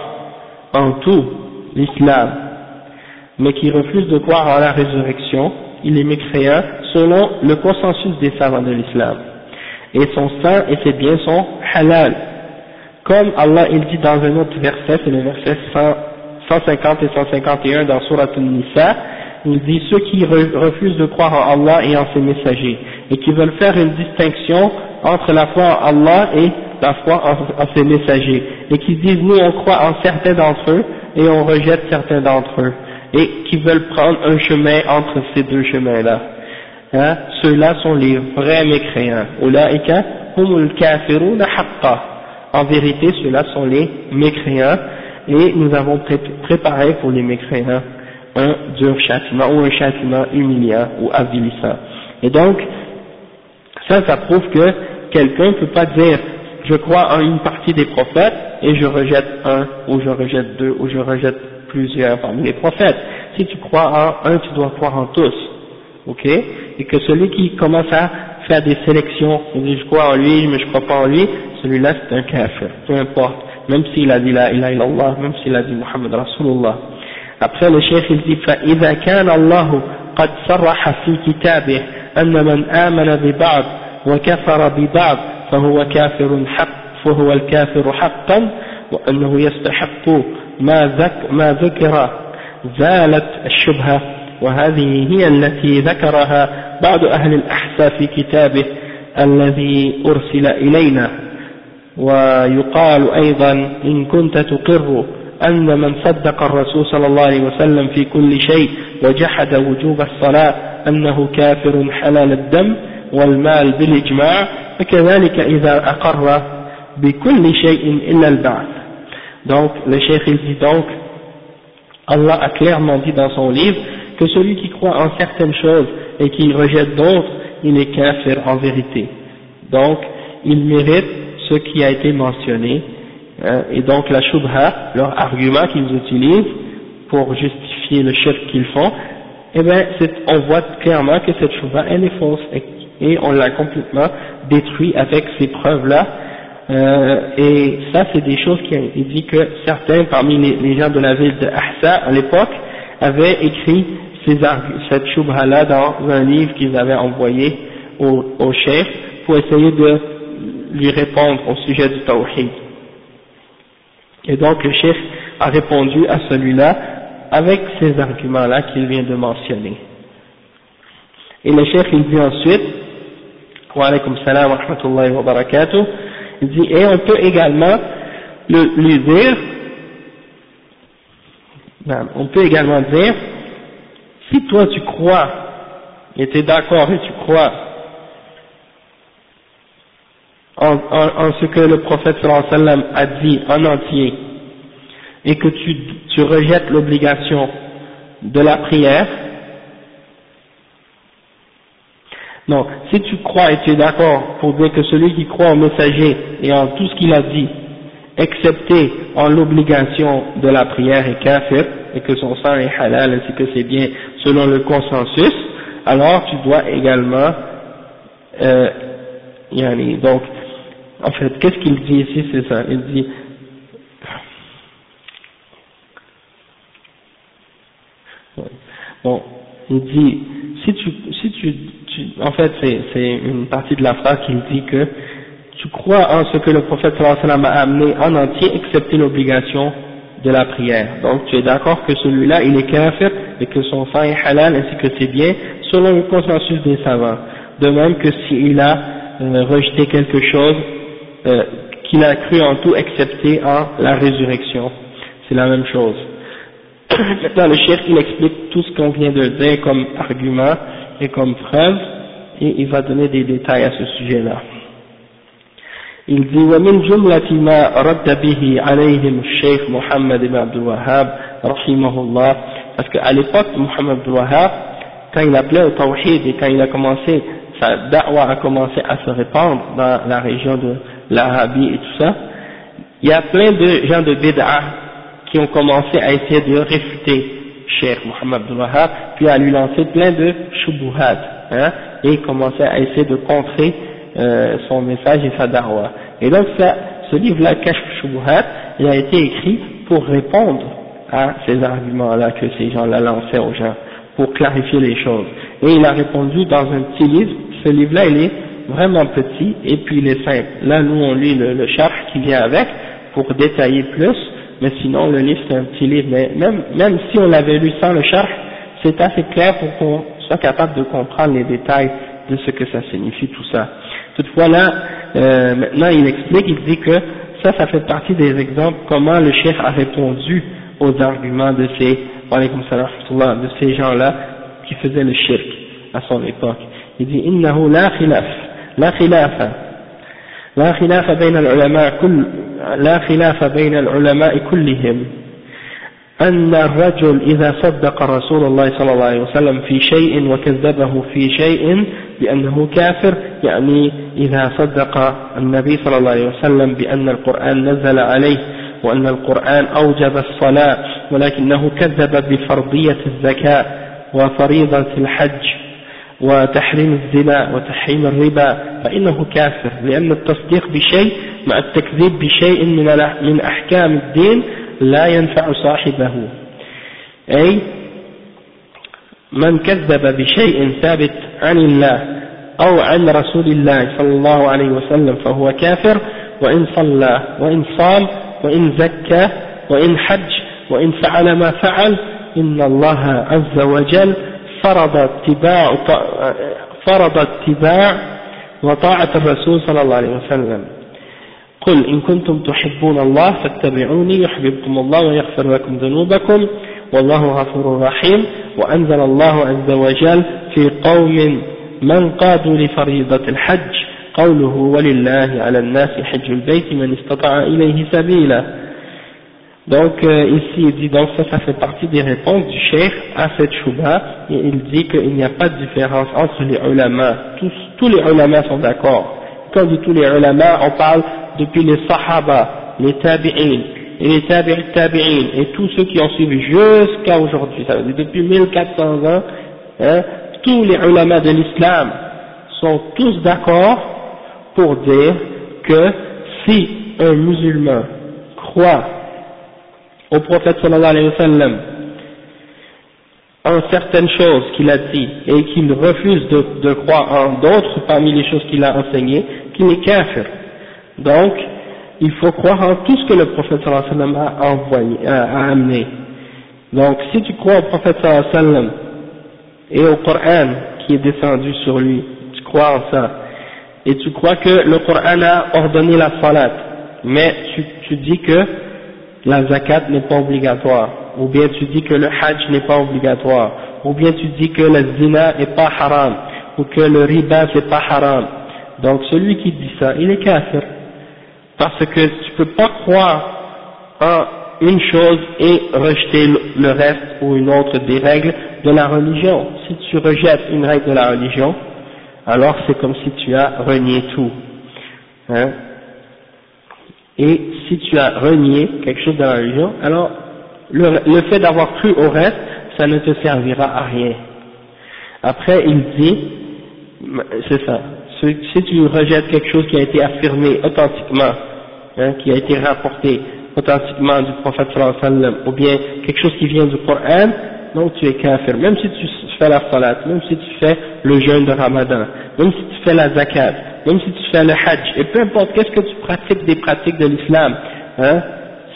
en tout l'islam, mais qui refuse de croire en la résurrection, il est mécréant selon le consensus des savants de l'islam. Et son sang et ses biens sont halal. Comme Allah il dit dans un autre verset, c'est le verset 150 et 151 dans Surat al-Nisa, il dit ceux qui refusent de croire en Allah et en ses messagers, et qui veulent faire une distinction entre la foi en Allah et la foi en, ses messagers, et qui disent nous on croit en certains d'entre eux, et on rejette certains d'entre eux, et qui veulent prendre un chemin entre ces deux chemins-là. Hein, Ceux-là sont les vrais mécréants. En vérité, ceux-là sont les mécréants, et nous avons préparé pour les mécréants un dur châtiment, ou un châtiment humiliant ou avilissant. Et donc, ça, ça prouve que quelqu'un ne peut pas dire je crois en une partie des prophètes et je rejette un, ou je rejette deux, ou je rejette plusieurs parmi les prophètes. Si tu crois en un, tu dois croire en tous. Ok Et que celui qui commence à faire des sélections, il dit je crois en lui, mais je crois pas en lui, celui-là c'est un kafir, peu importe. Même s'il a dit la ilaha illallah, même s'il a dit Muhammad Rasulullah. Après le chef il dit فإذا كان الله قد صرح في كتابه أن من آمن ببعض وكفر ببعض فهو كافر حق فهو الكافر حقا وأنه يستحق ما, ذك ما ذكر زالت الشبهة. وهذه هي التي ذكرها بعض أهل الأحساء في كتابه الذي أرسل إلينا. ويقال أيضا إن كنت تقر أن من صدق الرسول صلى الله عليه وسلم في كل شيء وجحد وجوب الصلاة أنه كافر حلال الدم والمال بالإجماع فكذلك إذا أقر بكل شيء إلا البعث donc le cheikh il dit donc Allah a clairement dit dans son livre que celui qui croit en certaines choses et qui rejette d'autres il est kafir en vérité donc il mérite ce qui a été mentionné euh, et donc la shubha leur argument qu'ils utilisent pour justifier le shirk qu'ils font eh bien on voit clairement que cette shubha elle est fausse et on l'a complètement détruit avec ces preuves-là. Euh, et ça, c'est des choses qui dit que certains parmi les, gens de la ville de Ahsa à l'époque avaient écrit ces, cette shubha-là dans un livre qu'ils avaient envoyé au, au chef pour essayer de lui répondre au sujet du tawhid. Et donc le chef a répondu à celui-là avec ces arguments-là qu'il vient de mentionner. Et le chef il dit ensuite wa salam il dit, et on peut également le, lui dire, on peut également dire, si toi tu crois, et tu es d'accord et tu crois en, en, en, ce que le prophète sallam a dit en entier, et que tu, tu rejettes l'obligation de la prière, Non, si tu crois et tu es d'accord pour dire que celui qui croit au messager et en tout ce qu'il a dit, excepté en l'obligation de la prière est kafir, et que son sang est halal ainsi que c'est bien selon le consensus, alors tu dois également, euh, yani, donc, en fait, qu'est-ce qu'il dit ici, c'est ça, il dit, bon, il dit, si tu, si tu en fait, c'est une partie de la phrase qui dit que tu crois en ce que le prophète sallallahu a amené en entier, excepté l'obligation de la prière. Donc tu es d'accord que celui-là, il est kafir et que son sang est halal ainsi que c'est bien, selon le consensus des savants. De même que s'il a euh, rejeté quelque chose euh, qu'il a cru en tout excepté en la résurrection. C'est la même chose. Maintenant le chef il explique tout ce qu'on vient de dire comme argument et comme preuve, et il va donner des détails à ce sujet-là. Il dit ومن جملة ما رد به عليهم الشيخ محمد بن عبد الوهاب رحمه الله parce qu'à l'époque Muhammad Abdul Wahhab quand il appelait au tawhid et quand il a commencé sa da'wa a commencé à se répandre dans la région de l'Arabie et tout ça il y a plein de gens de bid'ah qui ont commencé à essayer de réfuter Cheikh Muhammad Abdul Wahhab, puis à lui lancer plein de shubuhat, hein, et commencer à essayer de contrer euh, son message et sa darwa. Et donc ça, ce livre-là, Kashf Shubuhat, il a été écrit pour répondre à ces arguments-là que ces gens-là lançaient aux gens, pour clarifier les choses. Et il a répondu dans un petit livre, ce livre-là il est vraiment petit, et puis il est simple. Là, nous, on lit le, le char qui vient avec pour détailler plus, mais sinon, le livre, c'est un petit livre. Mais même, même si on l'avait lu sans le char, c'est assez clair pour qu'on soit capable de comprendre les détails de ce que ça signifie, tout ça. Toutefois, là, euh, maintenant, il explique, il dit que ça, ça fait partie des exemples comment le chef a répondu aux arguments de ces, de ces gens-là qui faisaient le shirk à son époque. Il dit. لا خلاف. لا خلاف بين العلماء كل لا خلاف بين العلماء كلهم. أن الرجل إذا صدق رسول الله صلى الله عليه وسلم في شيء وكذبه في شيء بأنه كافر يعني إذا صدق النبي صلى الله عليه وسلم بأن القرآن نزل عليه وأن القرآن أوجب الصلاة ولكنه كذب بفرضية الزكاة وفريضة الحج. وتحريم الزنا وتحريم الربا فإنه كافر لأن التصديق بشيء مع التكذيب بشيء من من أحكام الدين لا ينفع صاحبه. أي من كذب بشيء ثابت عن الله أو عن رسول الله صلى الله عليه وسلم فهو كافر وإن صلى وإن صام وإن زكى وإن حج وإن فعل ما فعل إن الله عز وجل فرض اتباع فرض اتباع وطاعة الرسول صلى الله عليه وسلم. قل إن كنتم تحبون الله فاتبعوني يحببكم الله ويغفر لكم ذنوبكم والله غفور رحيم وأنزل الله عز وجل في قوم من قادوا لفريضة الحج. قوله ولله على الناس حج البيت من استطاع إليه سبيلا. Donc euh, ici il dit donc ça ça fait partie des réponses du cheikh à cette chouba et il dit qu'il n'y a pas de différence entre les ulama. Tous, tous les ulama sont d'accord. Quand on dit tous les ulama on parle depuis les sahaba les tabi'in et les tabi'in tabi'in et tous ceux qui ont suivi jusqu'à aujourd'hui. Ça veut dire depuis 1400 ans hein, tous les ulama de l'islam sont tous d'accord pour dire que si un musulman croit au prophète sallallahu alayhi wa sallam en certaines choses qu'il a dit et qu'il refuse de, croire en d'autres parmi les choses qu'il a enseignées, qu'il est kafir. Donc, il faut croire en tout ce que le prophète sallallahu alayhi wa sallam a envoyé, a, amené. Donc, si tu crois au prophète sallallahu alayhi wa sallam et au Coran qui est descendu sur lui, tu crois en ça, et tu crois que le Coran a ordonné la salat, mais tu dis que la zakat n'est pas obligatoire, ou bien tu dis que le hajj n'est pas obligatoire, ou bien tu dis que le zina n'est pas haram, ou que le riba n'est pas haram. Donc celui qui dit ça, il est kafir. Parce que tu peux pas croire en une chose et rejeter le reste ou une autre des règles de la religion. Si tu rejettes une règle de la religion, alors c'est comme si tu as renié tout. Hein? Et si tu as renié quelque chose de la religion, alors le, fait d'avoir cru au reste, ça ne te servira à rien. Après, il dit, c'est ça, si tu rejettes quelque chose qui a été affirmé authentiquement, hein, qui a été rapporté authentiquement du prophète sallallahu alayhi wa sallam, ou bien quelque chose qui vient du Coran, donc tu es kafir, même si tu fais la salat, même si tu fais le jeûne de Ramadan, même si tu fais la zakat, même si tu fais le hajj, et peu importe qu'est-ce que tu pratiques des pratiques de l'islam, hein,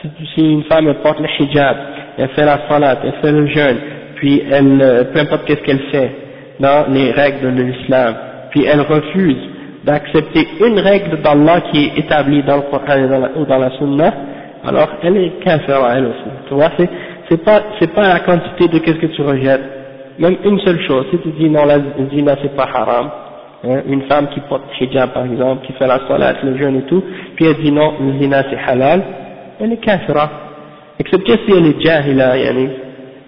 si, si, une femme porte le hijab, elle fait la salat, elle fait le jeûne, puis elle, euh, peu importe qu'est-ce qu'elle fait dans les règles de l'islam, puis elle refuse d'accepter une règle d'Allah qui est établie dans le Coran ou dans la Sunna, alors elle est kafir elle aussi. Tu vois, c'est, c'est pas, c'est pas la quantité de qu'est-ce que tu rejettes. Même une seule chose, si tu dis non, la zina c'est pas haram, hein, une femme qui porte hijab par exemple, qui fait la salat, le jeûne et tout, puis elle dit non, le zina c'est halal, elle est kafira. Excepté si elle est jahila, yani.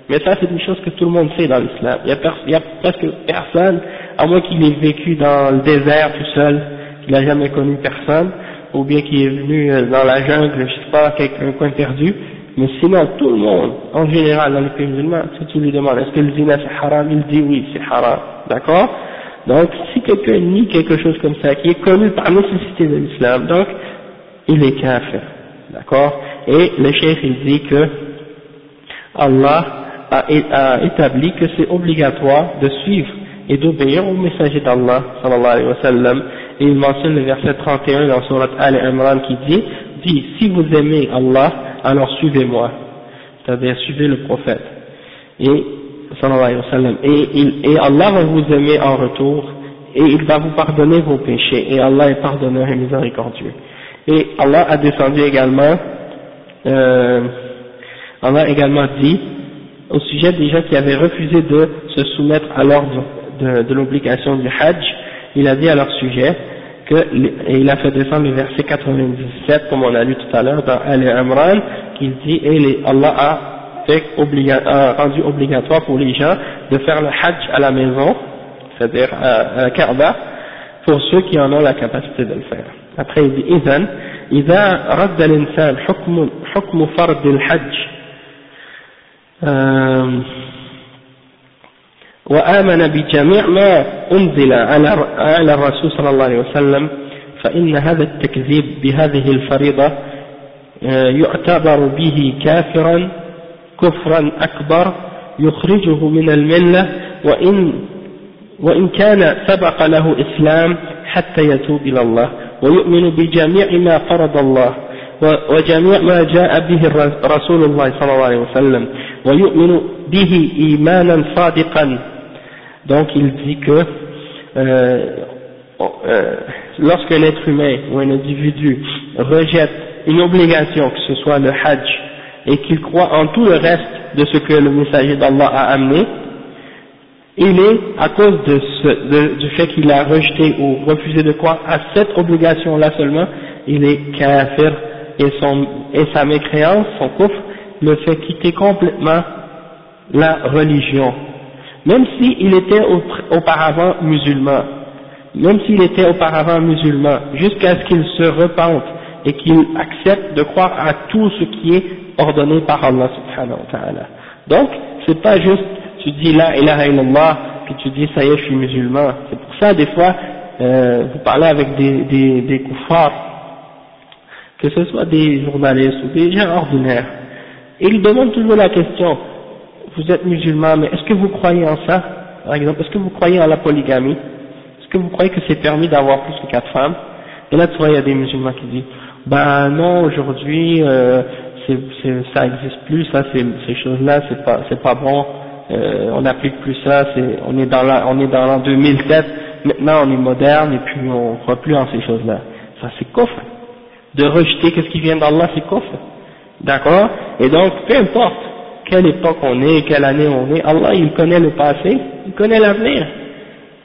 Mais ça c'est une chose que tout le monde sait dans l'islam. Il, il y a, presque personne, à moins qu'il ait vécu dans le désert tout seul, qu'il n'a jamais connu personne, ou bien qu'il est venu euh, dans la jungle, je sais pas, un coin perdu, mais sinon, tout le monde, en général, dans les pays musulmans, si tu lui demandes est-ce que le zina c'est haram, il dit oui, c'est haram. D'accord? Donc, si quelqu'un nie quelque chose comme ça, qui est connu par nécessité de l'islam, donc, il est kafir. D'accord? Et le chef, il dit que Allah a, établi que c'est obligatoire de suivre et d'obéir au messager d'Allah, sallallahu alayhi wa sallam, et il mentionne le verset 31 dans Surat Al-Imran qui dit, dit, si vous aimez Allah, alors suivez-moi, c'est-à-dire suivez le prophète. Et, et, Allah va vous aimer en retour, et il va vous pardonner vos péchés, et Allah est pardonneur et miséricordieux. Et Allah a descendu également, euh, Allah a également dit, au sujet des gens qui avaient refusé de se soumettre à l'ordre de l'obligation du Hajj, il a dit à leur sujet, que, et il a fait descendre le verset 97, comme on a lu tout à l'heure dans Al-Imran, qui dit, et Allah a, fait rendu obligatoire pour les gens de faire le hajj à la maison, c'est-à-dire à, à Kaaba, pour ceux qui en ont la capacité de le faire. Après il dit, إذن إذا رد الإنسان حكم, حكم فرض الحج وآمن بجميع ما أنزل على الرسول صلى الله عليه وسلم فإن هذا التكذيب بهذه الفريضة آه، يعتبر به كافرا كفرا أكبر يخرجه من الملة وإن, وإن كان سبق له إسلام حتى يتوب إلى الله ويؤمن بجميع ما فرض الله وجميع ما جاء به رسول الله صلى الله عليه وسلم ويؤمن به إيمانا صادقا. Donc il dit que euh, euh, lorsqu'un être humain ou un individu rejette une obligation, que ce soit le hajj, et qu'il croit en tout le reste de ce que le messager d'Allah a amené, il est, à cause de ce, du fait qu'il a rejeté ou refusé de croire à cette obligation-là seulement, il est kafir et, son, et sa mécréance, son coffre, le fait quitter complètement la religion. Même s'il était auparavant musulman, même s'il était auparavant musulman, jusqu'à ce qu'il se repente et qu'il accepte de croire à tout ce qui est ordonné par Allah subhanahu wa ta'ala. Donc, c'est pas juste tu dis la ilaha illallah, puis tu dis ça y est, je suis musulman. C'est pour ça, des fois, euh, vous parlez avec des, des, des que ce soit des journalistes ou des gens ordinaires, ils demandent toujours la question, vous êtes musulman, mais est-ce que vous croyez en ça? Par exemple, est-ce que vous croyez en la polygamie? Est-ce que vous croyez que c'est permis d'avoir plus que quatre femmes? Et là, tu vois, il y a des musulmans qui disent, ben non, aujourd'hui, euh, ça existe plus, ça, ces choses-là, c'est pas, pas bon, euh, on n'applique plus ça, c'est, on est dans la, on est dans l'an 2007, maintenant on est moderne et puis on ne croit plus en ces choses-là. Ça c'est coffre. De rejeter qu'est-ce qui vient d'Allah, c'est coffre. D'accord? Et donc, peu importe quelle époque on est, quelle année on est, Allah il connaît le passé, il connaît l'avenir.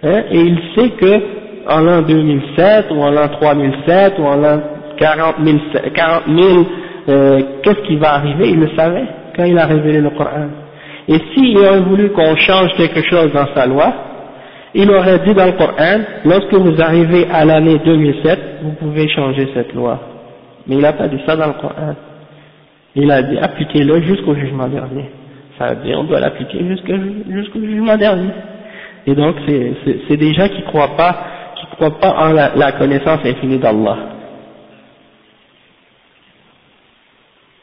Hein, et il sait que en l'an 2007 ou en l'an 3007 ou en l'an 40 000, 40 000 euh, qu'est-ce qui va arriver, il le savait quand il a révélé le Coran. Et s'il aurait voulu qu'on change quelque chose dans sa loi, il aurait dit dans le Coran, lorsque vous arrivez à l'année 2007, vous pouvez changer cette loi. Mais il n'a pas dit ça dans le Coran. Il a dit appliquez-le jusqu'au jugement dernier. Ça veut dire on doit l'appliquer jusqu'au jugement dernier. Et donc c'est des gens qui croient pas, qui croient pas en la, connaissance infinie d'Allah.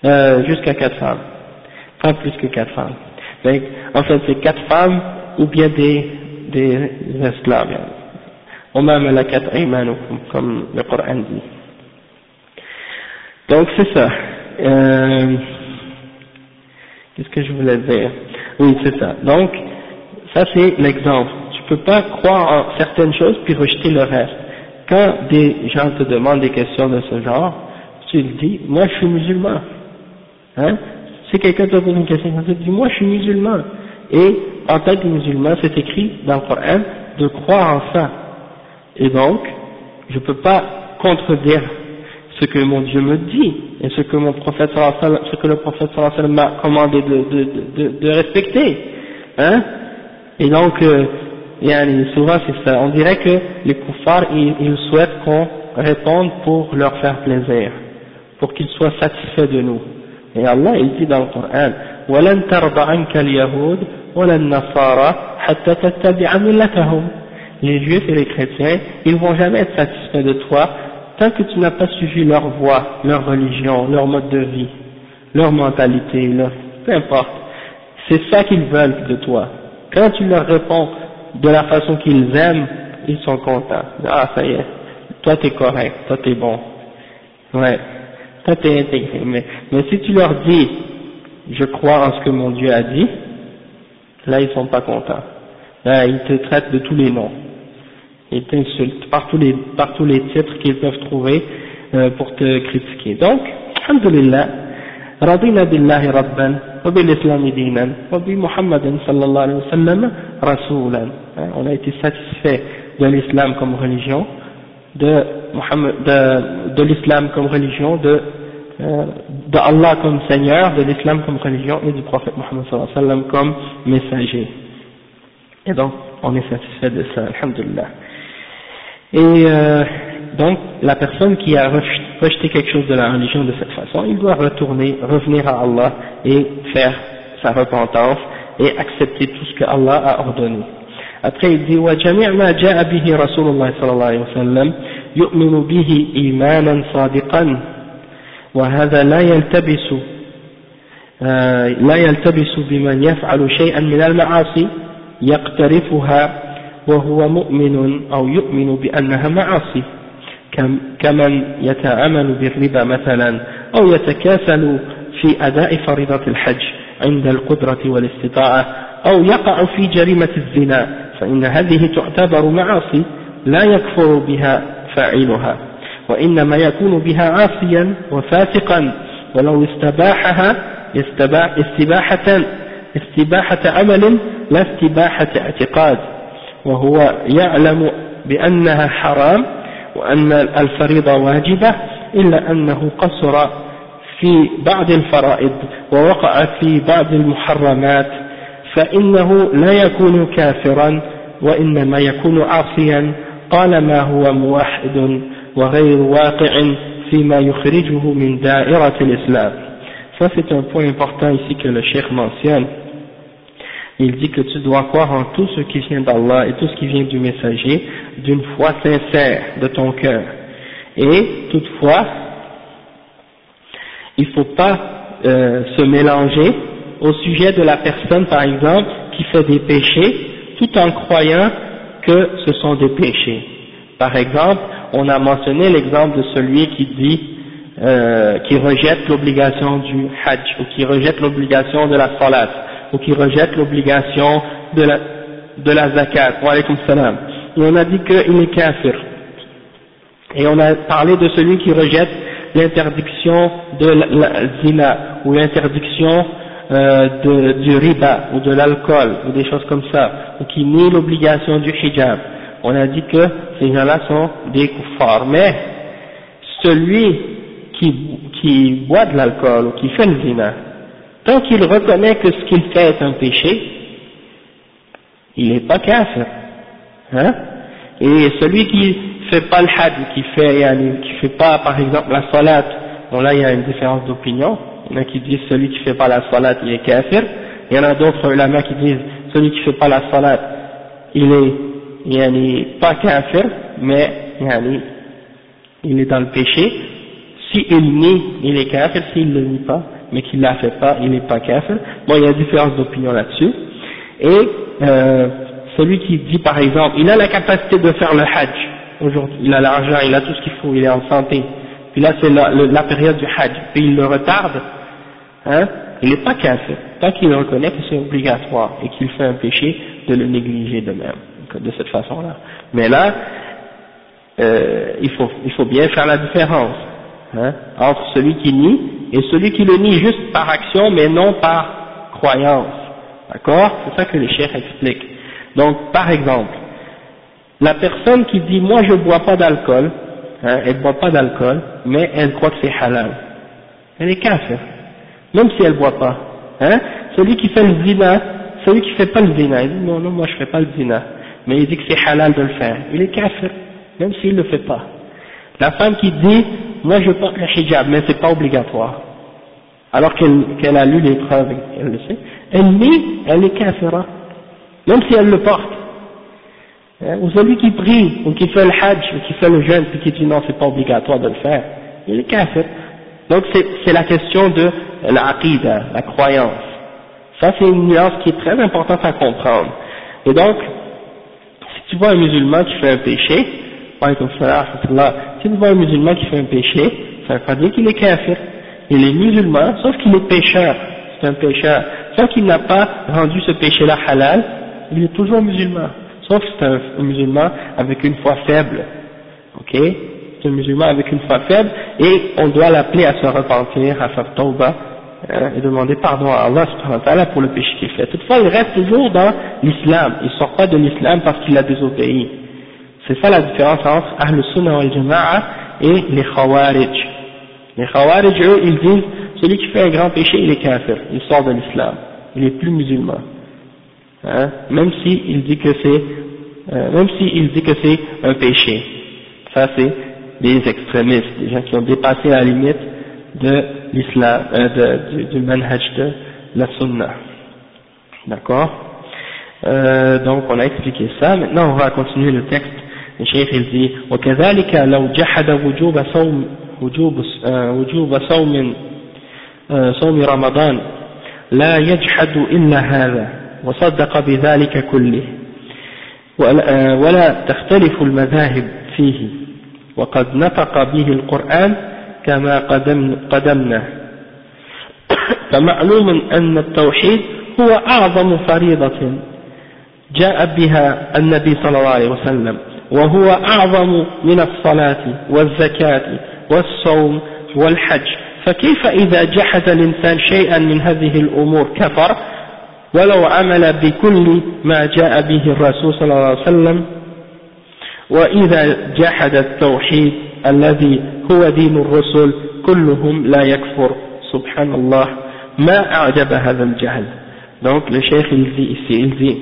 Euh, jusqu'à quatre femmes, pas plus que quatre femmes en fait, c'est quatre femmes ou bien des, des esclaves. comme le Coran dit. Donc c'est ça. Euh, Qu'est-ce que je voulais dire? Oui, c'est ça. Donc, ça c'est l'exemple. Tu peux pas croire en certaines choses puis rejeter le reste. Quand des gens te demandent des questions de ce genre, tu dis, moi je suis musulman. Hein? Si quelqu'un te pose une question, tu dis, moi je suis musulman. Et en tant que musulman, c'est écrit dans le Coran de croire en ça. Et donc, je ne peux pas contredire ce que mon Dieu me dit et ce que mon prophète ce que le prophète m'a commandé de, de, de, de, respecter. Hein et donc, euh, souvent c'est ça. On dirait que les koufars, ils, ils souhaitent qu'on réponde pour leur faire plaisir, pour qu'ils soient satisfaits de nous. Et Allah, il dit dans le Coran, وَلَن تَرْضَ عَنْكَ الْيَهُودِ وَلَا النَّصَارَى حَتَّى تَتَّبِعَ مِلَّتَهُمْ Les juifs et les chrétiens, ils vont jamais être satisfaits de toi tant que tu n'as pas suivi leur voie, leur religion, leur mode de vie, leur mentalité, leur... peu importe. C'est ça qu'ils veulent de toi. Quand tu leur réponds de la façon qu'ils aiment, ils sont contents. Ah, ça y est, toi t'es correct, toi t'es bon. Ouais ça t'est intégré. Mais, mais si tu leur dis, je crois en ce que mon Dieu a dit, là ils sont pas contents. Là ils te traitent de tous les noms Ils t'insultent par tous les, par tous les titres qu'ils peuvent trouver euh, pour te critiquer. Donc, alhamdulillah, رضينا بالله ربا وبالإسلام دينا وبمحمد صلى الله عليه وسلم رسولا on a été satisfait de l'islam comme religion de, de, de l'islam comme religion, de, euh, de Allah comme Seigneur, de l'islam comme religion et du prophète Mohammed sallallahu alayhi wa sallam comme messager. Et donc, on est satisfait de ça, alhamdulillah. Et euh, donc, la personne qui a rejeté quelque chose de la religion de cette façon, il doit retourner, revenir à Allah et faire sa repentance et accepter tout ce que Allah a ordonné. Après il dit وجميع ما جاء به رسول الله صلى الله عليه وسلم يؤمن به إيمانا صادقا وهذا لا يلتبس لا يلتبس بمن يفعل شيئا من المعاصي يقترفها وهو مؤمن أو يؤمن بأنها معاصي. كمن يتعامل بالربا مثلا أو يتكاسل في أداء فريضة الحج عند القدرة والاستطاعة أو يقع في جريمة الزنا فإن هذه تعتبر معاصي لا يكفر بها فاعلها وإنما يكون بها عاصيا وفاسقا ولو استباحها استباحة استباحة عمل لا استباحة اعتقاد. وهو يعلم بأنها حرام وأن الفريضة واجبة إلا أنه قصر في بعض الفرائض ووقع في بعض المحرمات فإنه لا يكون كافرا وإنما يكون عاصيا طالما هو موحد وغير واقع فيما يخرجه من دائرة الإسلام Ça c'est un point important ici que le cheikh mentionne. Il dit que tu dois croire en tout ce qui vient d'Allah et tout ce qui vient du messager d'une foi sincère de ton cœur. Et toutefois, il ne faut pas euh, se mélanger au sujet de la personne, par exemple, qui fait des péchés, tout en croyant que ce sont des péchés. Par exemple, on a mentionné l'exemple de celui qui dit, euh, qui rejette l'obligation du hajj, ou qui rejette l'obligation de la salat, ou qui rejette l'obligation de la, de la zakat. Wa salam. Et on a dit qu'il est kafir. Et on a parlé de celui qui rejette l'interdiction de la, zina, ou l'interdiction euh, du riba, ou de l'alcool, ou des choses comme ça, ou qui nie l'obligation du hijab on a dit que ces gens-là sont des kuffars. Mais celui qui, qui boit de l'alcool ou qui fait le zina, tant qu'il reconnaît que ce qu'il fait est un péché, il n'est pas kafir. Hein? Et celui qui fait pas le had, qui fait, qui fait pas par exemple la salat, bon là il y a une différence d'opinion, il y en a qui disent celui qui fait pas la salat il est kafir, il y en a d'autres ulama qui disent celui qui fait pas la salat il est yani, pas kafir, mais il est dans le péché. S'il nie, il est kafir, s'il ne le nie pas, mais qu'il ne la fait pas, il n'est pas kafir. Bon, il y a différentes opinions là-dessus. Et euh, celui qui dit par exemple, il a la capacité de faire le hajj, aujourd'hui, il a l'argent, il a tout ce qu'il faut, il est en santé, puis là c'est la, la, période du hajj, puis il le retarde, hein, il n'est pas kafir, tant qu'il reconnaît que c'est obligatoire et qu'il fait un péché de le négliger de même de cette façon-là. Mais là, euh, il, faut, il faut bien faire la différence hein, entre celui qui nie et celui qui le nie juste par action mais non par croyance. D'accord? C'est ça que les chefs expliquent. Donc, par exemple, la personne qui dit moi je bois pas d'alcool, hein, elle ne boit pas d'alcool, mais elle croit que c'est halal. Elle est kafir, même si elle ne boit pas. Hein celui qui fait le zina, celui qui fait pas le zina, il dit non, non, moi je fais pas le zina mais il dit que c'est halal de le faire. Il est kafir, même s'il ne le fait pas. La femme qui dit, moi je porte le hijab, mais c'est pas obligatoire, alors qu'elle a lu les preuves, elle le sait, elle nie, elle est kafira, même si elle le porte. Hein, ou celui qui prie, ou qui fait le hajj, ou qui fait le jeûne, puis qui dit non, c'est pas obligatoire de le faire, il est kafir. Donc c'est la question de l'aqidah, la croyance. Ça c'est une nuance qui est très importante à comprendre. Et donc, tu vois un musulman qui fait un péché, si tu vois un musulman qui fait un péché, ça veut pas dire qu'il est kafir. Il est musulman, sauf qu'il est pécheur, c'est un pécheur. Tant qu'il n'a pas rendu ce péché-là halal, il est toujours musulman. Sauf que c'est un, musulman avec une foi faible. Ok? C'est un musulman avec une foi faible, et on doit l'appeler à se repentir, à faire tauba, Hein, et demander pardon à Allah pour le péché qu'il fait. Toutefois, il reste toujours dans l'islam, il ne sort pas de l'islam parce qu'il a désobéi. C'est ça la différence entre Ahl Sunnah wal Jama'a et les Khawarij. Les Khawarij, eux, ils disent, celui qui fait un grand péché, il est kafir, il sort de l'islam, il est plus musulman. Hein, même s'il dit que c'est, euh, même s'il dit que c'est un péché. Ça, c'est des extrémistes, des gens qui ont dépassé la limite de l'islam, euh, du, du manhaj de la sunna. D'accord? Euh, Donc on a expliqué ça, maintenant on va continuer le texte. Il dit وكذلك لو جحد وجوب صوم وجوب وجوب صوم صوم رمضان لا يجحد إلا هذا وصدق بذلك كله. ولا تختلف المذاهب فيه. وقد نطق به القرآن كما قدم قدمنا. فمعلوم أن التوحيد هو أعظم فريضة جاء بها النبي صلى الله عليه وسلم. وهو أعظم من الصلاة والزكاة والصوم والحج. فكيف إذا جحد الإنسان شيئا من هذه الأمور كفر؟ ولو عمل بكل ما جاء به الرسول صلى الله عليه وسلم. وإذا جحد التوحيد الذي هو دين الرسل كلهم لا يكفر. سبحان الله. ما أعجب هذا الجهل؟ Donc le cheikh il dit ici il dit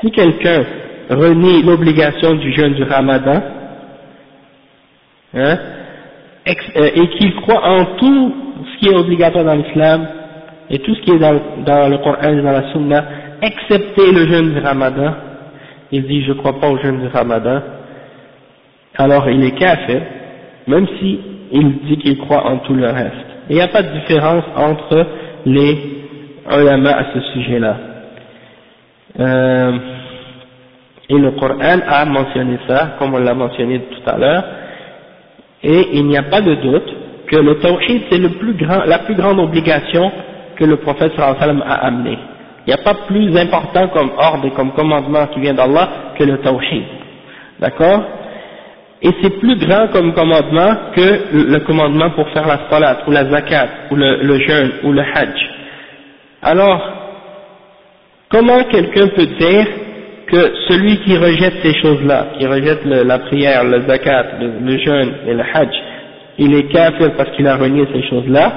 si quelqu'un renie l'obligation du jeûne du ramadan hein, euh, et qu'il croit en tout ce qui est obligatoire dans l'islam et tout ce qui est dans, le Coran et dans la Sunna excepté le jeûne du ramadan. Il dit je ne crois pas au jeûne du ramadan. Alors il est kafir même si il dit qu'il croit en tout le reste. Il n'y a pas de différence entre les ulama à ce sujet-là. Euh, et le Coran a mentionné ça, comme on l'a mentionné tout à l'heure, et il n'y a pas de doute que le tawhid c'est le plus grand, la plus grande obligation que le prophète sallam a amené. Il n'y a pas plus important comme ordre et comme commandement qui vient d'Allah que le tawhid. D'accord? Et c'est plus grand comme commandement que le commandement pour faire la salat, ou la zakat, ou le, jeûne, ou le hajj. Alors, comment quelqu'un peut dire que celui qui rejette ces choses-là, qui rejette la prière, le zakat, le, jeûne et le hajj, il est kafir parce qu'il a renié ces choses-là,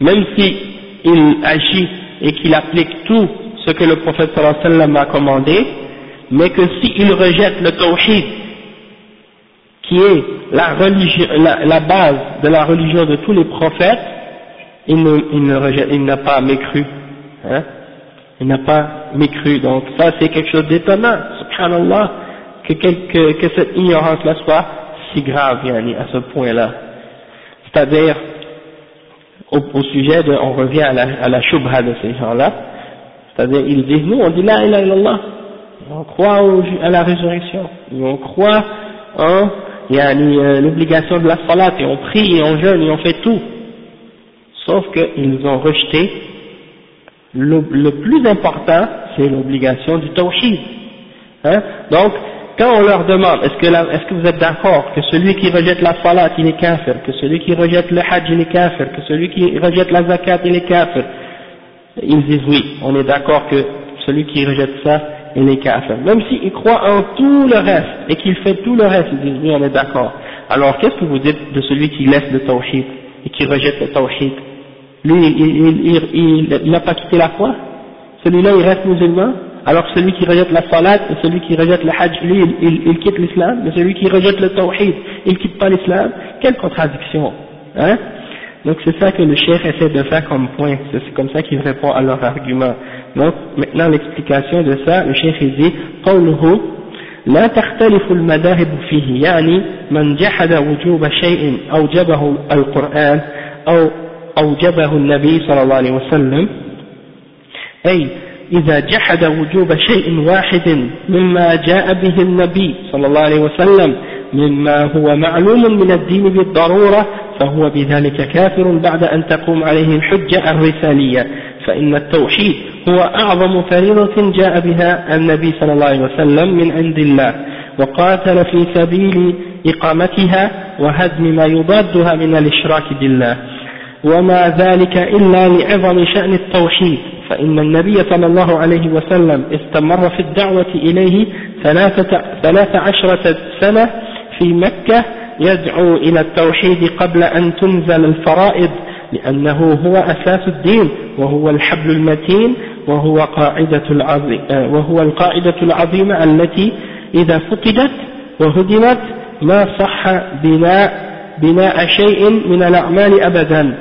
même s'il agit et qu'il applique tout ce que le prophète sallallahu alayhi wa sallam a commandé, mais que s'il rejette le tawhid, qui est la, religion, la, base de la religion de tous les prophètes, il n'a pas mécru. Hein il n'a pas mécru. Donc ça c'est quelque chose d'étonnant, subhanallah, que, que, que cette ignorance-là soit si grave yani, à ce point-là. C'est-à-dire, au, au, sujet de, on revient à la, à la shubha de ces gens-là, c'est-à-dire ils disent, nous on dit la ilaha illallah, on croit à la résurrection, on croit en il y a euh, l'obligation de la salat, et on prie, et on jeûne, et on fait tout. Sauf qu'ils ont rejeté le, plus important, c'est l'obligation du tawhid. Hein? Donc, quand on leur demande, est-ce que, vous êtes d'accord que celui qui rejette la salat, il est kafir, que celui qui rejette le hajj, il est kafir, que celui qui rejette la zakat, il est kafir? Ils disent oui, on est d'accord que celui qui rejette ça, il est kafir. Même s'il croit en tout le reste et qu'il fait tout le reste, il dit oui on est d'accord. Alors qu'est-ce que vous dites de celui qui laisse le tawhid et qui rejette le tawhid? Lui il n'a pas quitté la foi Celui-là il reste musulman alors que celui qui rejette la salat et celui qui rejette le hajj, lui il, quitte l'islam, mais celui qui rejette le tawhid, il quitte pas l'islam, quelle contradiction hein donc c'est ça que le chef essaie de faire comme point, c'est comme ça qu'il répond à leur argument. Donc maintenant l'explication de ça, le chef il dit قوله لا تختلف المذاهب فيه يعني من جحد وجوب شيء أوجبه القرآن أو أوجبه النبي صلى الله عليه وسلم. أي إذا جحد وجوب شيء واحد مما جاء به النبي صلى الله عليه وسلم مما هو معلوم من الدين بالضرورة فهو بذلك كافر بعد أن تقوم عليه الحجة الرسالية. فإن التوحيد هو أعظم فريضة جاء بها النبي صلى الله عليه وسلم من عند الله. وقاتل في سبيل إقامتها وهدم ما يضادها من الإشراك بالله. وما ذلك إلا لعظم شأن التوحيد فإن النبي صلى الله عليه وسلم استمر في الدعوة إليه ثلاثة, ثلاث عشرة سنة في مكة يدعو إلى التوحيد قبل أن تنزل الفرائض لأنه هو أساس الدين وهو الحبل المتين وهو قاعدة العظيم وهو القاعدة العظيمة التي إذا فقدت وهدمت ما صح بناء بناء شيء من الأعمال أبدا.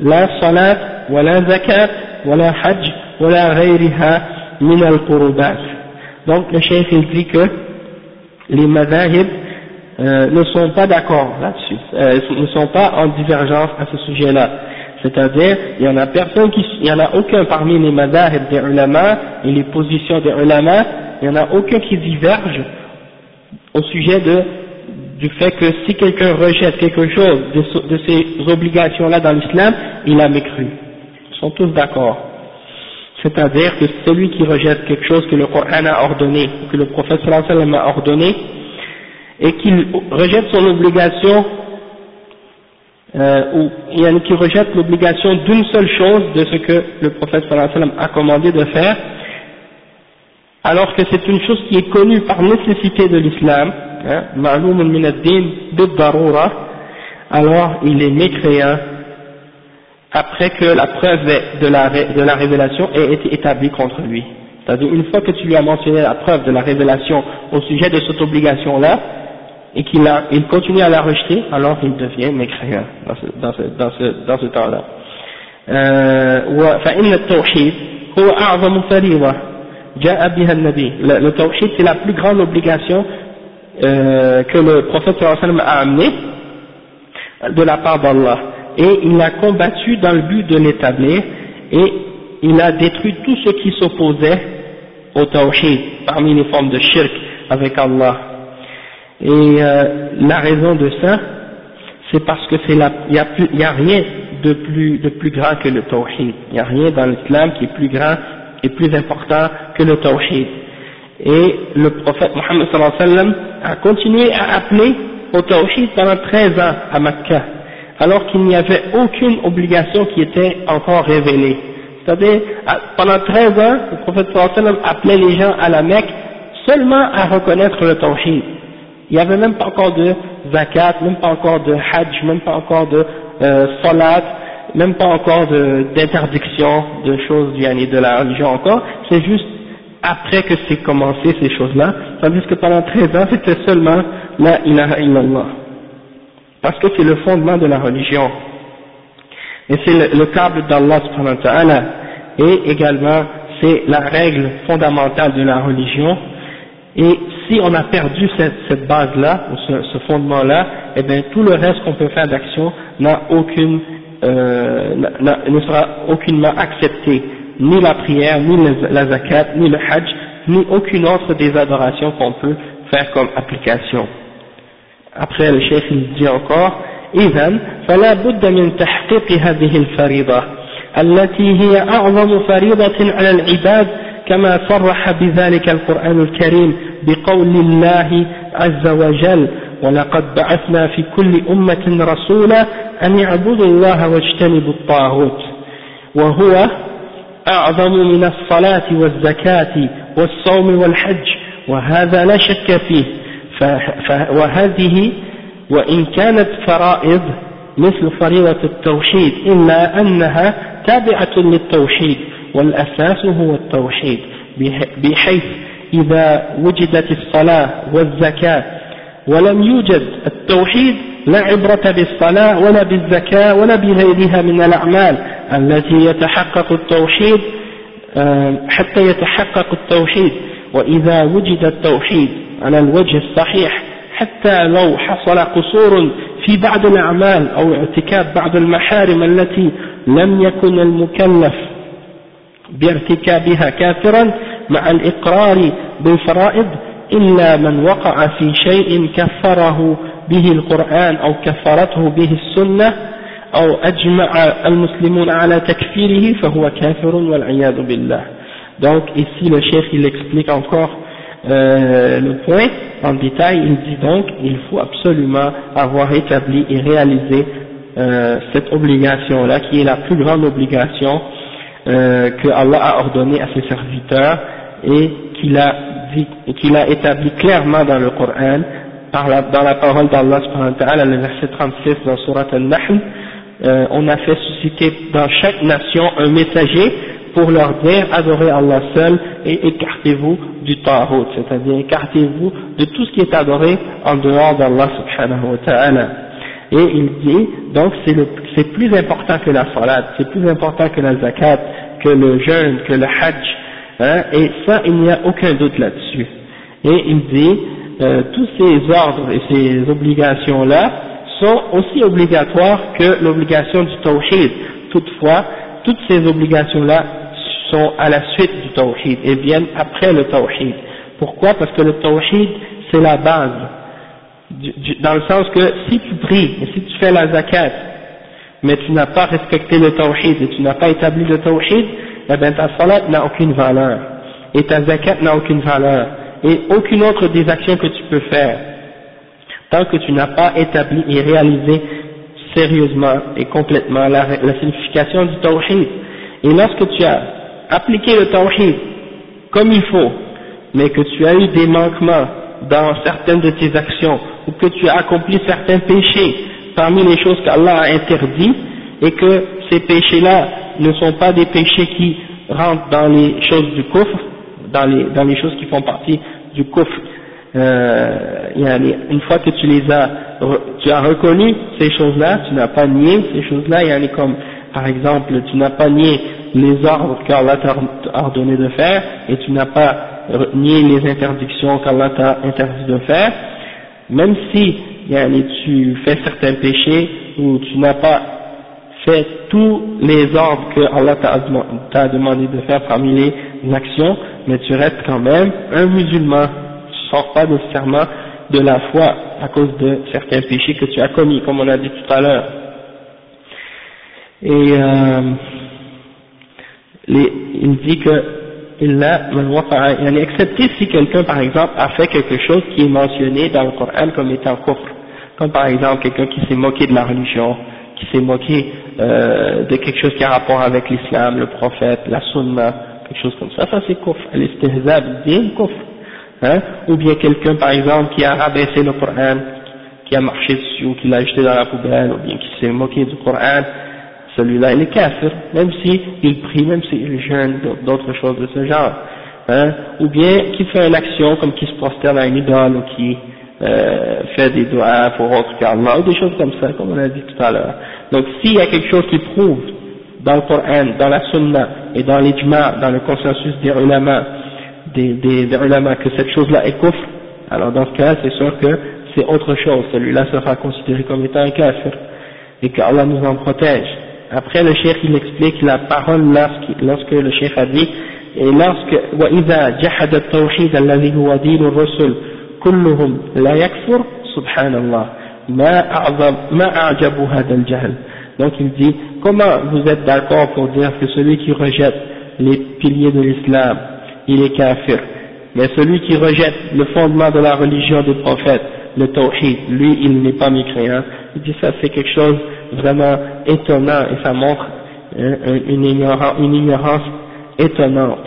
لا صلاة ولا زكاة ولا حج ولا غيرها من القربات donc le cheikh il dit que les madhahib euh, ne sont pas d'accord là-dessus, euh, ne sont pas en divergence à ce sujet-là. C'est-à-dire, il y en a personne qui, il y en a aucun parmi les madhahib des ulama et les positions des ulama, il n'y en a aucun qui diverge au sujet de, du fait que si quelqu'un rejette quelque chose de, ces obligations-là dans l'islam, il a mécru. Ils sont tous d'accord. c'est-à-dire que celui qui rejette quelque chose que le Coran a ordonné, que le prophète sallallahu a ordonné, et qu'il rejette son obligation, euh, ou qui rejette l'obligation d'une seule chose de ce que le prophète sallallahu a commandé de faire, alors que c'est une chose qui est connue par nécessité de l'islam, hein, alors il est mécréant après que la preuve de la, de la révélation ait été établie contre lui. C'est-à-dire une fois que tu lui as mentionné la preuve de la révélation au sujet de cette obligation-là, et qu'il il continue à la rejeter, alors il devient mécréant dans ce, dans ce, dans ce, dans ce temps-là. Euh, فإن التوحيد هو أعظم فريضة جاء بها النبي le, le tawhid c'est la plus grande obligation euh, que le prophète a amené de la part d'Allah. Et il a combattu dans le but de l'établir et il a détruit tout ce qui s'opposait au tawhid parmi les formes de shirk avec Allah. Et euh, la raison de ça c'est parce que c'est il n'y a, a, rien de plus, de plus grand que le tawhid. Il n'y a rien dans l'islam qui est plus grand et plus important que le tawhid et le prophète Mohammed sallallahu alayhi wa sallam a continué à appeler au tawhid pendant 13 ans à Makkah alors qu'il n'y avait aucune obligation qui était encore révélée. C'est-à-dire, pendant 13 ans, le prophète sallam appelait les gens à la Mecque seulement à reconnaître le tawhid. Il n'y avait même pas encore de zakat, même pas encore de hajj, même pas encore de euh, salat, même pas encore d'interdiction de, choses de la religion encore. C'est juste après que c'est commencé ces choses-là, tandis que pendant 13 ans, c'était seulement la ilaha illallah parce que c'est le fondement de la religion. Et c'est le, câble d'Allah subhanahu wa ta'ala, et également c'est la règle fondamentale de la religion, et si on a perdu cette, cette base-là, ou ce, ce fondement-là, eh bien tout le reste qu'on peut faire d'action n'a aucune, euh, ne sera aucunement accepté, ni la prière, ni la zakat, ni le hajj, ni aucune autre des adorations qu'on peut faire comme application. après le chef il dit encore إذا فلا بد من تحقيق هذه الفريضة التي هي أعظم فريضة على العباد كما صرح بذلك القرآن الكريم بقول الله عز وجل ولقد بعثنا في كل أمة رسولا أن يعبدوا الله واجتنبوا الطاغوت وهو أعظم من الصلاة والزكاة والصوم والحج وهذا لا شك فيه. وهذه وإن كانت فرائض مثل فريضة التوحيد إلا أنها تابعة للتوحيد والأساس هو التوحيد بحيث إذا وجدت الصلاة والزكاة ولم يوجد التوحيد لا عبرة بالصلاة ولا بالزكاة ولا بغيرها من الأعمال التي يتحقق التوحيد آه، حتى يتحقق التوحيد. وإذا وجد التوحيد على الوجه الصحيح حتى لو حصل قصور في بعض الأعمال أو ارتكاب بعض المحارم التي لم يكن المكلف بارتكابها كافرا مع الإقرار بالفرائض إلا من وقع في شيء كفره به القرآن أو كفرته به السنة أو أجمع المسلمون على تكفيره فهو كافر والعياذ بالله Donc ici le chef il explique encore Euh, le point en détail, il dit donc il faut absolument avoir établi et réalisé euh, cette obligation-là, qui est la plus grande obligation euh, que Allah a ordonnée à ses serviteurs et qu'il a, dit, qu'il a établi clairement dans le Coran, par la, dans la parole d'Allah, le verset 36 dans Surat Al-Nahl, euh, on a fait susciter dans chaque nation un messager pour leur dire adorez Allah seul et écartez-vous du ta'hut, c'est-à-dire écartez-vous de tout ce qui est adoré en dehors d'Allah subhanahu wa ta'ala. Et il dit, donc c'est plus important que la salat, c'est plus important que la zakat, que le jeûne, que le hajj, hein, et ça il n'y a aucun doute là-dessus. Et il dit, euh, tous ces ordres et ces obligations-là sont aussi obligatoires que l'obligation du tawhid. Toutefois, toutes ces obligations-là sont à la suite du tawhid et viennent après le tawhid. Pourquoi? Parce que le tawhid c'est la base, dans le sens que si tu pries et si tu fais la zakat, mais tu n'as pas respecté le tawhid et tu n'as pas établi le tawhid, eh bien ta salat n'a aucune valeur, et ta zakat n'a aucune valeur, et aucune autre des actions que tu peux faire, tant que tu n'as pas établi et réalisé sérieusement et complètement la, la signification du tawhid. Et lorsque tu as appliqué le tawhid comme il faut, mais que tu as eu des manquements dans certaines de tes actions, ou que tu as accompli certains péchés parmi les choses qu'Allah a interdit, et que ces péchés-là ne sont pas des péchés qui rentrent dans les choses du coffre, dans les, dans les choses qui font partie du coffre, euh, une fois que tu les as, tu as reconnu ces choses-là, tu n'as pas nié ces choses-là, il y a comme, par exemple, tu n'as pas nié les ordres qu'Allah t'a ordonné de faire, et tu n'as pas nié les interdictions qu'Allah t'a interdit de faire, même si tu fais certains péchés, ou tu n'as pas fait tous les ordres que Allah t'a demandé de faire parmi les actions, mais tu restes quand même un musulman, tu ne sors pas nécessairement de la foi à cause de certains péchés que tu as commis, comme on a dit tout à l'heure. Et euh, il dit que excepté si quelqu'un par exemple a fait quelque chose qui est mentionné dans le Coran comme étant kufr, comme par exemple quelqu'un qui s'est moqué de la religion, qui s'est moqué euh, de quelque chose qui a rapport avec l'islam, le prophète, la sunna, quelque chose comme ça, ça c'est kufr, al-istihza bien kufr, hein, ou bien quelqu'un par exemple qui a rabaissé le Coran, qui a marché dessus, ou qui l'a jeté dans la poubelle, ou bien qui s'est moqué du Coran, celui-là il est kafir, même s'il il prie, même s'il jeûne, d'autres choses de ce genre, hein, ou bien qui fait une action comme qui se prosterne à une idole, ou qui euh, fait des doigts pour autre qu'Allah, ou des choses comme ça, comme on a dit tout à l'heure. Donc s'il y a quelque chose qui prouve dans le Coran, dans la Sunna et dans l'ijma, dans le consensus des ulama, des, des, des ulama, que cette chose-là est kufr, alors dans ce cas c'est sûr que c'est autre chose, celui-là sera considéré comme étant un kafir, et qu'Allah nous en protège. Après le cheikh il explique la parole lorsque, lorsque le cheikh a dit, et lorsque, وَإِذَا جَحَدَ التَّوْحِيدَ الَّذِي هُوَ دِينُ الرُّسُلِ كلهم لا يكفر سبحان الله ما أعظم ما أعجب هذا الجهل donc il dit comment vous êtes d'accord pour dire que celui qui rejette les piliers de l'islam il est kafir mais celui qui rejette le fondement de la religion des prophètes le tawhid lui il n'est pas mécréant il dit ça c'est quelque chose vraiment étonnant et ça montre hein, une, ignorance, une ignorance étonnante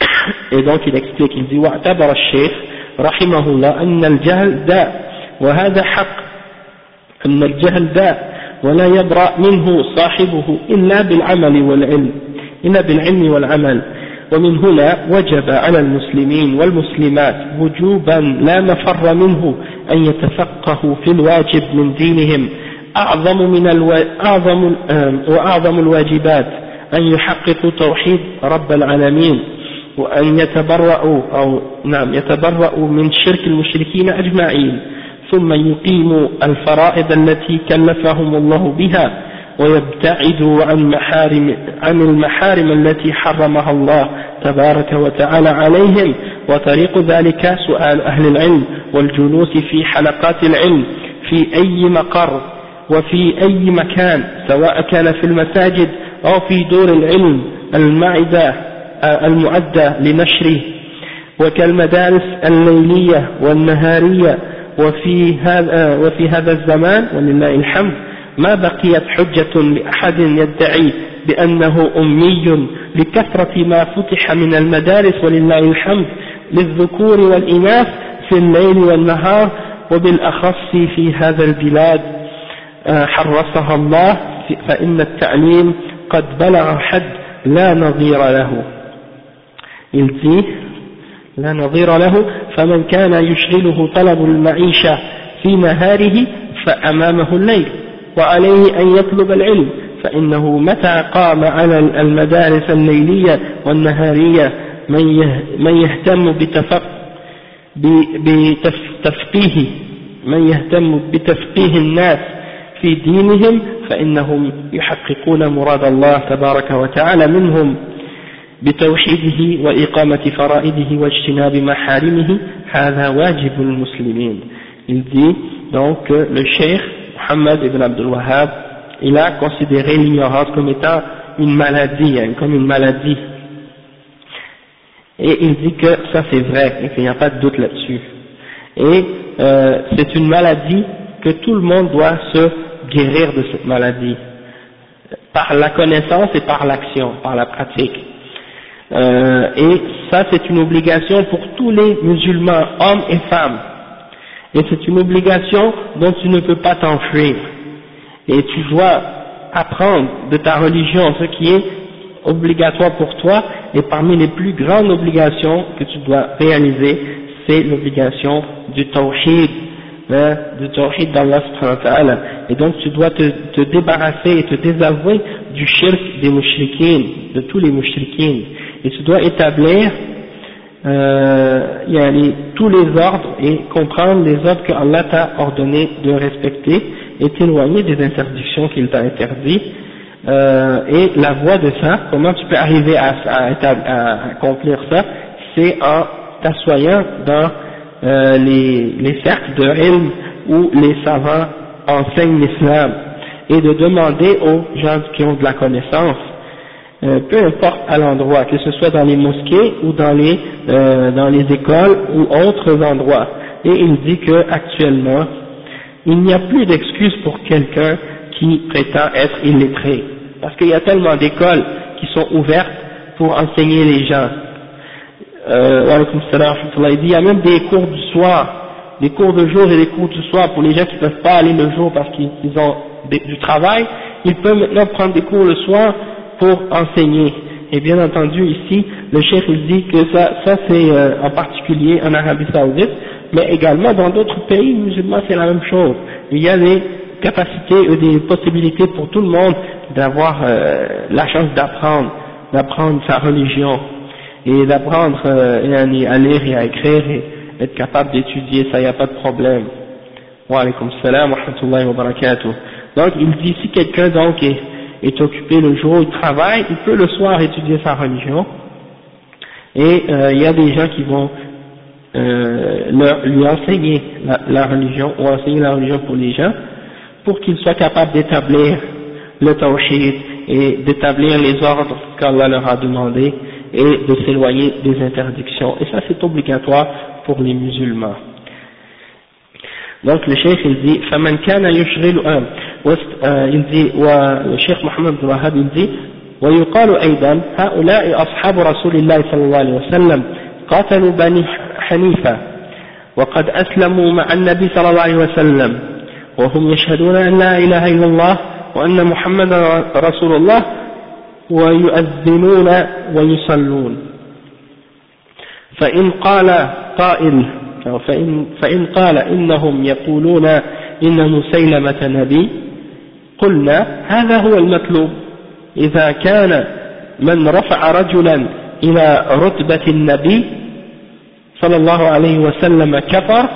et donc il explique il dit واعتبر الشيخ رحمه الله أن الجهل داء وهذا حق أن الجهل داء ولا يبرأ منه صاحبه إلا بالعمل والعلم إلا بالعلم والعمل. ومن هنا وجب على المسلمين والمسلمات وجوبا لا مفر منه أن يتفقهوا في الواجب من دينهم. أعظم من ألو... أعظم وأعظم الواجبات أن يحققوا توحيد رب العالمين. وأن يتبرأوا أو نعم يتبرأوا من شرك المشركين أجمعين. ثم يقيموا الفرائض التي كلفهم الله بها ويبتعدوا عن محارم عن المحارم التي حرمها الله تبارك وتعالى عليهم. وطريق ذلك سؤال أهل العلم والجلوس في حلقات العلم في أي مقر وفي أي مكان سواء كان في المساجد أو في دور العلم المعدة. المعدة لنشره وكالمدارس الليلية والنهارية وفي هذا, وفي هذا الزمان ولله الحمد ما بقيت حجة لأحد يدعي بأنه أمي لكثرة ما فتح من المدارس ولله الحمد للذكور والإناث في الليل والنهار وبالأخص في هذا البلاد. آه، حرصها الله فإن التعليم قد بلغ حد لا نظير له. Il dit لا نظير له. فمن كان يشغله طلب المعيشة في نهاره فأمامه الليل وعليه أن يطلب العلم. فإنه متى قام على المدارس الليلية والنهارية من يهتم بتفقيه من يهتم بتفقيه الناس في دينهم فإنهم يحققون مراد الله تبارك وتعالى منهم. بتوحيده وإقامة فرائده واجتناب محارمه هذا واجب المسلمين il dit donc que le cheikh Muhammad ibn Abdul Wahhab il a considéré l'ignorance comme étant une maladie, hein, comme une maladie. Et il dit que ça c'est vrai, et qu'il n'y a pas de doute là-dessus. Et euh, c'est une maladie que tout le monde doit se guérir de cette maladie, par la connaissance et par l'action, par la pratique. Euh, et ça c'est une obligation pour tous les musulmans, hommes et femmes. Et c'est une obligation dont tu ne peux pas t'enfuir. Et tu dois apprendre de ta religion ce qui est obligatoire pour toi, et parmi les plus grandes obligations que tu dois réaliser, c'est l'obligation du tawhid, hein, du tawhid d'Allah et donc tu dois te, te, débarrasser et te désavouer du shirk des mouchriquines, de tous les mouchriquines, et tu dois établir euh, tous les ordres et comprendre les ordres que Allah t'a ordonné de respecter et t'éloigner des interdictions qu'il t'a interdites. Euh, et la voie de ça, comment tu peux arriver à, accomplir ça, c'est en t'assoyant dans euh, les, les cercles de ilm où les savants enseignent l'islam et de demander aux gens qui ont de la connaissance, euh, peu importe à l'endroit, que ce soit dans les mosquées ou dans les, euh, dans les écoles ou autres endroits. Et il dit que actuellement, il n'y a plus d'excuses pour quelqu'un qui prétend être illettré. Parce qu'il y a tellement d'écoles qui sont ouvertes pour enseigner les gens. Euh, il dit il y a même des cours du soir, des cours de jour et des cours du soir pour les gens qui ne peuvent pas aller le jour parce qu'ils ont du travail. Ils peuvent maintenant prendre des cours le soir pour enseigner. Et bien entendu ici, le chef il dit que ça, ça c'est euh, en particulier en Arabie Saoudite, mais également dans d'autres pays musulmans c'est la même chose. Il y a des capacités et des possibilités pour tout le monde d'avoir euh, la chance d'apprendre, d'apprendre sa religion et d'apprendre euh, à lire et à écrire et être capable d'étudier, ça y a pas de problème. Wa alaykum salam wa rahmatullahi wa barakatuh. Donc il dit si quelqu'un donc est, est, occupé le jour, il travaille, il peut le soir étudier sa religion et euh, il y a des gens qui vont leur, lui enseigner la, la religion ou enseigner la religion pour les gens pour qu'ils soient capables d'établir le tawhid et d'établir les ordres qu'Allah leur a demandé et de s'éloigner des interdictions. Et ça c'est obligatoire pour les musulmans. Donc le cheikh il dit والشيخ محمد بن وهاب dit ويقال أيضا هؤلاء أصحاب رسول الله صلى الله عليه وسلم قاتلوا بني حنيفة وقد أسلموا مع النبي صلى الله عليه وسلم وهم يشهدون أن لا إله إلا الله وأن محمدا رسول الله ويؤذنون ويصلون. فإن قال قائل فإن, فإن قال إنهم يقولون إن مسيلمة نبي قلنا هذا هو المطلوب. إذا كان من رفع رجلا إلى رتبة النبي صلى الله عليه وسلم كفر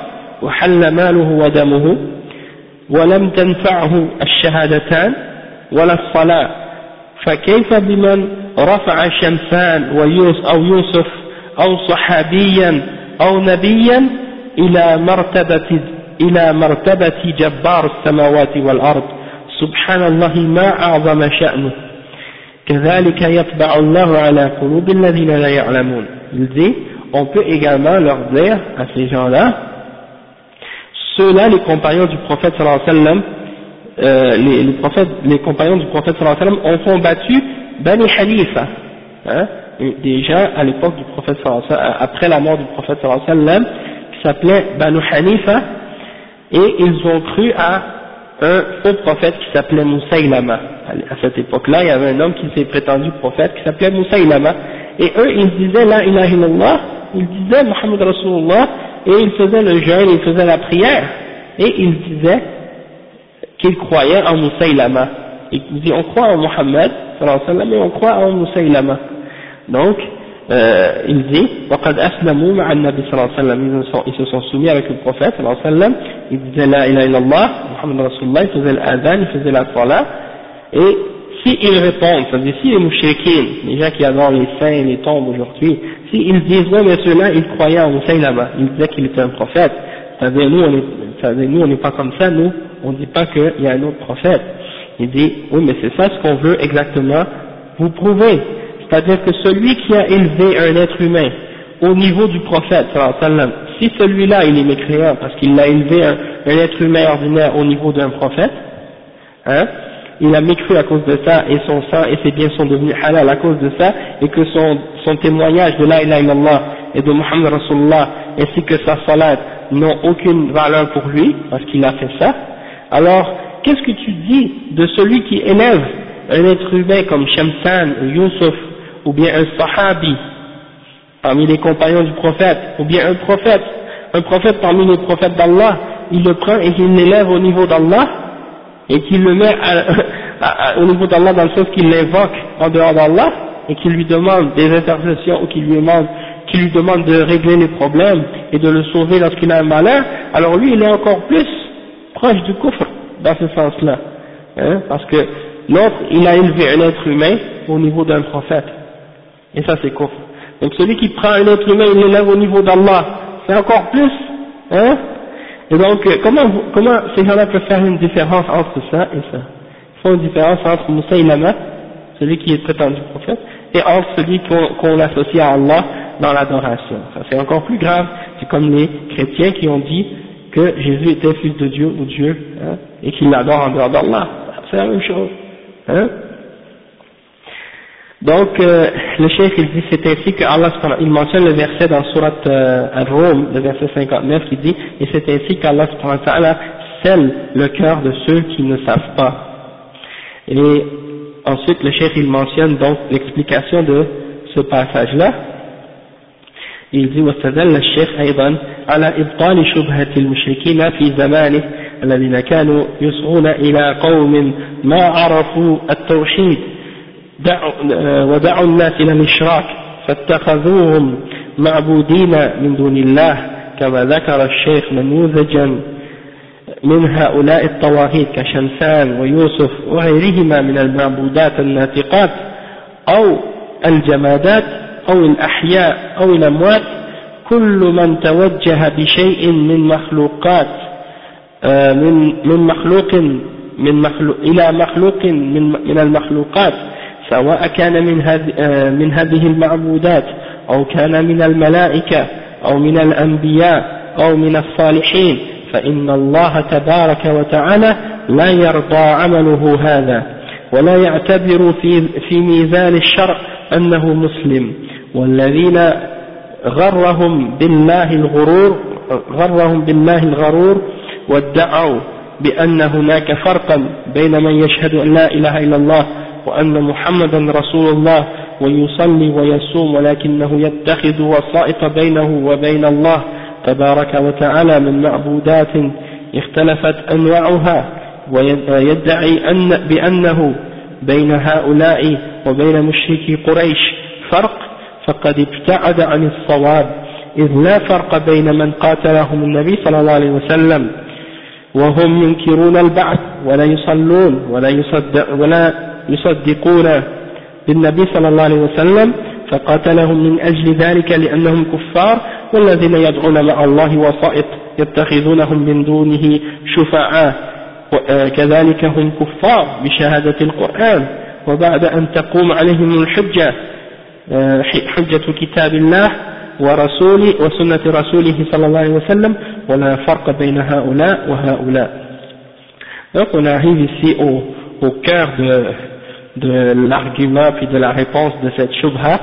وحل ماله ودمه ولم تنفعه الشهادتان ولا الصلاة فكيف بمن رفع شمسان ويوسف أو يوسف أو صحابيا أو نبيا إلى مرتبة إلى مرتبة جبار السماوات والأرض؟ سبحان الله ما أعظم شأنه كذلك يطبع الله على قلوب الذين لا يعلمون il dit on peut également leur dire à ces gens-là ceux-là, les compagnons du prophète sallallahu alayhi wa sallam, euh, les, les, prophètes, les compagnons du prophète sallallahu alayhi wa sallam ont combattu Bani Hanifa, hein, déjà à l'époque du prophète sallallahu alayhi wa sallam, après la mort du prophète sallallahu alayhi wa sallam, qui s'appelait Banu Hanifa, et ils ont cru à un faux prophète qui s'appelait Moussaïlama. À cette époque-là, il y avait un homme qui s'est prétendu prophète qui s'appelait Moussaïlama, et eux, ils disaient La ilaha illallah, ils disaient Muhammad Rasulullah, et il faisait le jeûne, il faisait la prière, et il disait qu'il croyait en Moussaïlama. Il dit on croit en Mohammed, mais on croit en Moussaïlama. Donc, euh, il dit, وَقَدْ أَسْلَمُوا مَعَ النَّبِي صلى الله عليه وسلم, ils se sont soumis avec le prophète صلى الله عليه وسلم, il disait la ilaha illallah, Muhammad Rasulullah, il faisait l'adhan, il faisait la salat, et si ils répondent, c'est-à-dire si les mouchriquins, les gens qui adorent les saints et les tombes aujourd'hui, si ils disent non mais ceux-là ils croyaient en là-bas, ils disaient qu'il était un prophète, c'est-à-dire nous on est, nous on n'est pas comme ça, nous on ne dit pas qu'il y a un autre prophète. Il dit oui mais c'est ça ce qu'on veut exactement vous prouvez, c'est-à-dire que celui qui a élevé un être humain au niveau du prophète, si celui-là il est mécréant parce qu'il a élevé un, être humain ordinaire au niveau d'un prophète, hein, il a mécru à cause de ça et son sang et ses biens sont devenus halal à cause de ça et que son, témoignage de la ilaha illallah et de Muhammad Rasulullah ainsi que sa salat n'ont aucune valeur pour lui parce qu'il a fait ça, alors qu'est-ce que tu dis de celui qui élève un être humain comme Shamsan, Yusuf ou bien un sahabi parmi les compagnons du prophète ou bien un prophète, un prophète parmi les prophètes d'Allah, il le prend et il l'élève au niveau d'Allah et qu'il le met au niveau d'Allah dans le sens qu'il l'invoque en dehors d'Allah et qu'il lui demande des intercessions ou qu'il lui demande qui lui demande de régler les problèmes et de le sauver lorsqu'il a un malheur, alors lui il est encore plus proche du coffre dans ce sens-là. Hein, parce que l'autre, il a élevé un être humain au niveau d'un prophète. Et ça c'est coffre. Donc celui qui prend un être humain, il l'élève au niveau d'Allah. C'est encore plus. Hein et donc, euh, comment, comment ces gens-là peuvent faire une différence entre ça et ça Ils font une différence entre Moussaïlama, celui qui est prétendu prophète, et entre celui qu'on associe à Allah dans l'adoration. Ça c'est encore plus grave, c'est comme les chrétiens qui ont dit que Jésus était fils de Dieu ou Dieu, hein, et qu'ils l'adorent en dehors d'Allah. C'est la même chose. Hein donc, euh, le chef il dit, c'est ainsi que Allah, il mentionne le verset dans Surat euh, Al-Rum, le verset 59, qui dit, et c'est ainsi qu'Allah scelle le cœur de ceux qui ne savent pas. Et ensuite, le chef il mentionne donc l'explication de ce passage-là, il dit واستدل الشيخ أيضا على إبطال شبهة المشركين في زمانه الذين كانوا يسعون إلى قوم ما عرفوا التوحيد ودعوا الناس إلى الإشراك فاتخذوهم معبودين من دون الله كما ذكر الشيخ نموذجا من هؤلاء الطواغيت كشمسان ويوسف وغيرهما من المعبودات الناطقات أو الجمادات أو الأحياء أو الأموات كل من توجه بشيء من مخلوقات آه، من من مخلوق من مخلوق إلى مخلوق من من المخلوقات. سواء كان من آه، من هذه المعبودات أو كان من الملائكة أو من الأنبياء أو من الصالحين فإن الله تبارك وتعالى لا يرضى عمله هذا ولا يعتبر في في ميزان الشرع أنه مسلم. والذين غرهم بالله الغرور غرهم بالله الغرور وادعوا بأن هناك فرقا بين من يشهد أن لا إله إلا الله وأن محمدا رسول الله ويصلي ويصوم ولكنه يتخذ وسائط بينه وبين الله تبارك وتعالى من معبودات اختلفت أنواعها ويدعي أن بأنه بين هؤلاء وبين مشركي قريش فرق فقد ابتعد عن الصواب إذ لا فرق بين من قاتلهم النبي صلى الله عليه وسلم وهم ينكرون البعث ولا يصلون ولا, يصدق ولا يصدقون بالنبي صلى الله عليه وسلم فقاتلهم من أجل ذلك لأنهم كفار والذين يدعون مع الله وسائط يتخذونهم من دونه شفعاء. كذلك هم كفار بشهادة القرآن. وبعد أن تقوم عليهم الحجة حجة كتاب الله ورسوله وسنة رسوله صلى الله عليه وسلم ولا فرق بين هؤلاء وهؤلاء. Donc on arrive ici au, au cœur de, de l'argument puis de la réponse de cette shubha,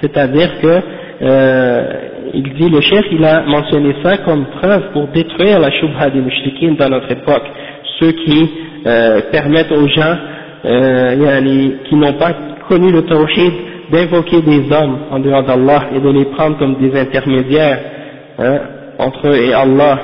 c'est-à-dire que euh, il dit le chef il a mentionné ça comme preuve pour détruire la shubha des mushrikin dans notre époque, ceux qui euh, permettent aux gens euh, qui n'ont pas connu le tawhid d'invoquer des hommes en dehors d'Allah et de les prendre comme des intermédiaires hein, entre eux et Allah.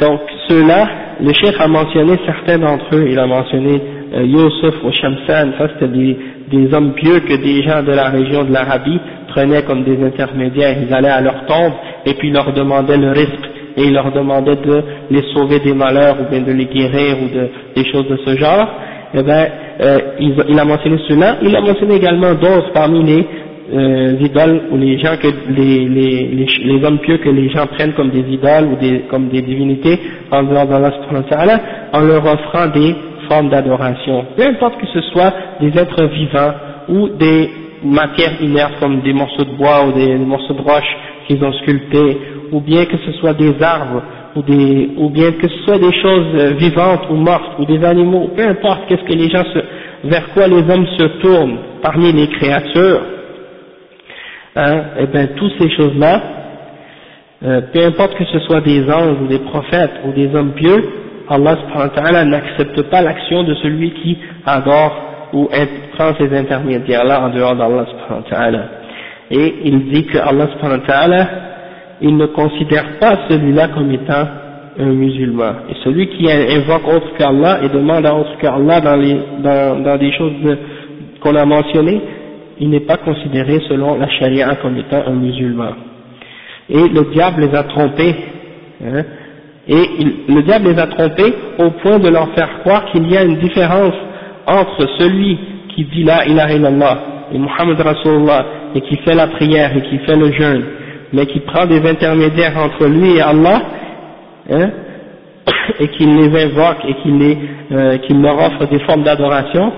Donc ceux-là, le chef a mentionné certains d'entre eux, il a mentionné euh, Yusuf ou Shamsan, ça c'était des, des, hommes pieux que des gens de la région de l'Arabie prenaient comme des intermédiaires, ils allaient à leur tombe et puis leur demandaient le risque et ils leur demandaient de les sauver des malheurs ou bien de les guérir ou de, des choses de ce genre eh bien, euh, il, a mentionné cela, il a mentionné également d'autres parmi les euh, idoles ou les gens que les, les, les, les, hommes pieux que les gens prennent comme des idoles ou des, comme des divinités en dehors d'Allah en leur offrant des forme d'adoration, peu importe que ce soit des êtres vivants ou des matières inertes comme des morceaux de bois ou des, morceaux de roche qu'ils ont sculptés, ou bien que ce soit des arbres ou, bien que ce soit des choses euh, vivantes ou mortes ou des animaux, peu importe vers quoi les hommes se tournent parmi les créatures, hein, et eh bien toutes ces choses-là, euh, peu importe que ce soit des anges ou des prophètes ou des hommes pieux, Allah n'accepte pas l'action de celui qui adore ou prend ces intermédiaires-là en dehors d'Allah Et il dit que Allah il ne considère pas celui-là comme étant un musulman. Et celui qui invoque autre qu'Allah et demande à autre qu'Allah dans, les, dans, dans des choses qu'on a mentionnées, il n'est pas considéré selon la charia comme étant un musulman. Et le diable les a trompés, hein, et le diable les a trompés au point de leur faire croire qu'il y a une différence entre celui qui dit la ilaha illallah et Muhammad Rasulullah et qui fait la prière et qui fait le jeûne, mais qui prend des intermédiaires entre lui et Allah, hein, et qui les invoque et qui, les, euh, leur offre des formes d'adoration,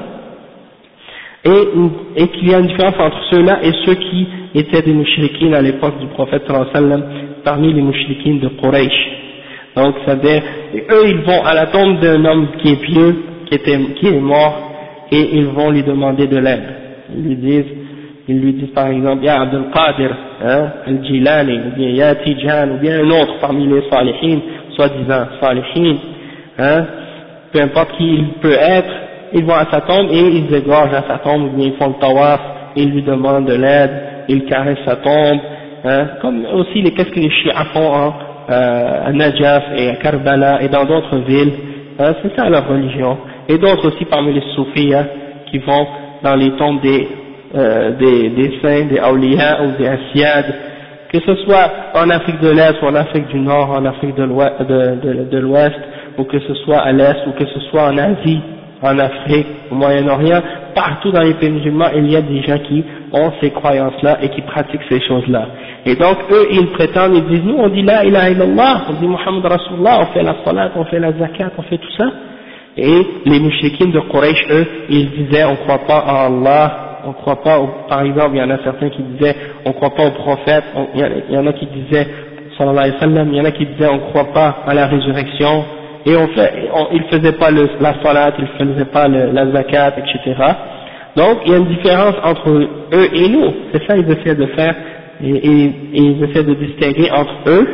et, qu'il y a une différence entre ceux-là et ceux qui étaient des mouchriquines à l'époque du prophète sallam, parmi les mouchriquines de Quraysh. Donc, c'est-à-dire, eux, ils vont à la tombe d'un homme qui est pieux, qui, était, qui est mort, et ils vont lui demander de l'aide. Ils lui disent, ils lui disent par exemple, Ya Abdul Qadir, hein, Al-Jilani, ou bien Ya Tijan, ou bien un autre parmi les salihin, soi-disant salihin, hein, peu importe qui il peut être, ils vont à sa tombe et ils égorgent à sa tombe, ou bien ils font le tawaf, ils lui demandent de l'aide, ils caressent sa tombe, hein, comme aussi les, qu'est-ce que les chiites font hein, euh, à Najaf et à Karbala et dans d'autres villes, hein, c'est ça leur religion. Et d'autres aussi parmi les soufis hein, qui vont dans les tombes des, euh, des, des saints, des awliya ou des asiades, que ce soit en Afrique de l'Est ou en Afrique du Nord, en Afrique de l'Ouest, ou que ce soit à l'Est, ou que ce soit en Asie, en Afrique, au Moyen-Orient, partout dans les pays musulmans, il y a des gens qui ont ces croyances-là et qui pratiquent ces choses-là. Et donc, eux, ils prétendent, ils disent, nous, on dit la ilaha illallah, on dit Muhammad Rasulullah, on fait la salat, on fait la zakat, on fait tout ça. Et les mouchikines de Quraysh, eux, ils disaient, on croit pas à Allah, on croit pas, par exemple, il y en a certains qui disaient, on croit pas au prophète, il y, en a qui disaient, sallallahu alayhi wa sallam, il y en a qui disaient, on croit pas à la résurrection, et on fait, ils ne faisaient pas la salat, ils faisaient pas la zakat, etc. Donc, il y a une différence entre eux et nous. C'est ça qu'ils essaient de faire et, ils essaient de distinguer entre eux,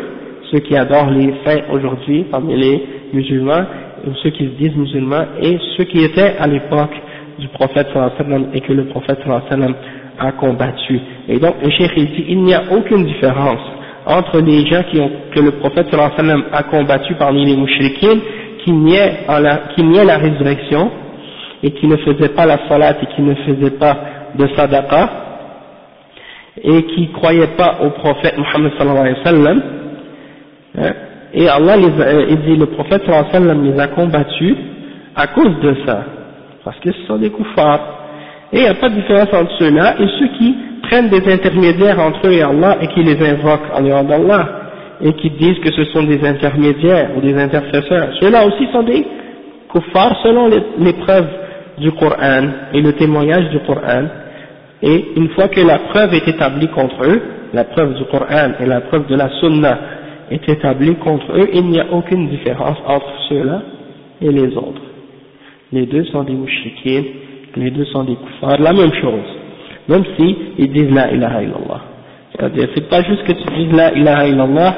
ceux qui adorent les saints aujourd'hui parmi les musulmans, ou ceux qui se disent musulmans, et ceux qui étaient à l'époque du prophète sallam et que le prophète sallam a combattu. Et donc le cheikh dit, il n'y a aucune différence entre les gens qui ont, que le prophète sallam a combattu parmi les mouchriquines, qui niaient, la, qui la résurrection, et qui ne faisaient pas la salat et qui ne faisaient pas de sadaqa, et qui ne croyaient pas au prophète Muhammad sallallahu alayhi wa sallam, hein, et Allah les a, il dit le prophète sallallahu alayhi wa sallam les a combattus à cause de ça, parce que ce sont des koufars. Et il n'y a pas de différence entre ceux-là et ceux qui prennent des intermédiaires entre eux et Allah et qui les invoquent en dehors d'Allah et qui disent que ce sont des intermédiaires ou des intercesseurs. Ceux-là aussi sont des kuffars selon les preuves du Coran et le témoignage du Coran. Et une fois que la preuve est établie contre eux, la preuve du Coran et la preuve de la Sunna est établie contre eux, il n'y a aucune différence entre ceux-là et les autres. Les deux sont des mouchikines, les deux sont des kuffars, la même chose. Même si ils disent la ilaha illallah. C'est-à-dire, c'est pas juste que tu dises la ilaha illallah,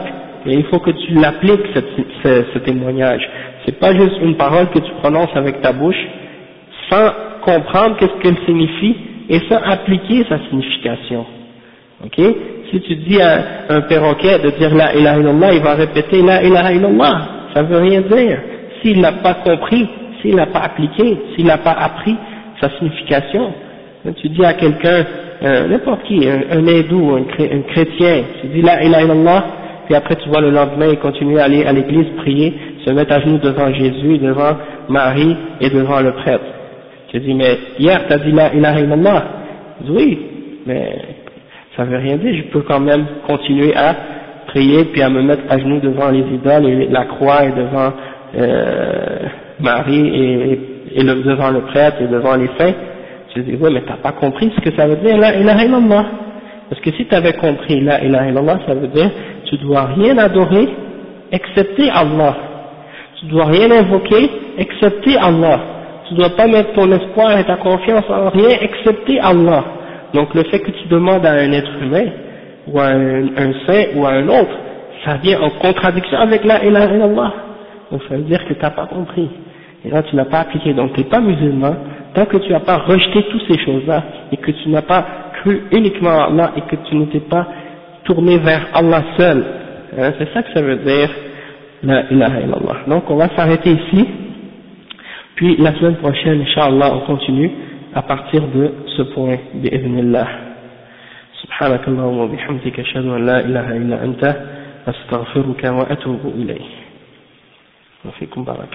mais il faut que tu l'appliques ce, ce témoignage. C'est pas juste une parole que tu prononces avec ta bouche, sans comprendre qu'est-ce qu'elle signifie et sans appliquer sa signification. Ok? Si tu dis à un perroquet de dire la ilaha illallah, il va répéter la ilaha illallah. Ça veut rien dire. S'il n'a pas compris, s'il n'a pas appliqué, s'il n'a pas appris sa signification, tu dis à quelqu'un, euh, n'importe qui, un, hindou, un, un, chrétien, tu dis la ilaha illallah, puis après tu vois le lendemain, il continue à aller à l'église prier, se mettre à genoux devant Jésus, devant Marie et devant le prêtre. J'ai dit, mais hier, tu as dit la ilaha illallah. Dit, oui, mais ça veut rien dire, je peux quand même continuer à prier puis à me mettre à genoux devant les idoles et la croix et devant euh, Marie et, et le, devant le prêtre et devant les saints, tu dis, oui, mais t'as pas compris ce que ça veut dire, la ilaha illallah. Parce que si tu avais compris la ilaha illallah, ça veut dire, tu dois rien adorer, excepté Allah. Tu dois rien invoquer, excepté Allah. Tu dois pas mettre ton espoir et ta confiance en rien, excepté Allah. Donc le fait que tu demandes à un être humain, ou à un, saint, ou à un autre, ça vient en contradiction avec la ilaha illallah. Donc ça veut dire que tu n'as pas compris. Et là tu n'as pas appliqué. Donc tu n'es pas musulman tant que tu n'as pas rejeté toutes ces choses-là et que tu n'as pas cru uniquement à Allah et que tu n'étais pas tourné vers Allah seul. Hein, c'est ça que ça veut dire la ilaha illallah. Donc on va s'arrêter ici. Puis la semaine prochaine, Inch'Allah, on continue à partir de ce point, bi'idhnillah. سبحانك اللهم وبحمدك أشهد أن لا إله إلا أنت أستغفرك وأتوب إليه وفيكم بركة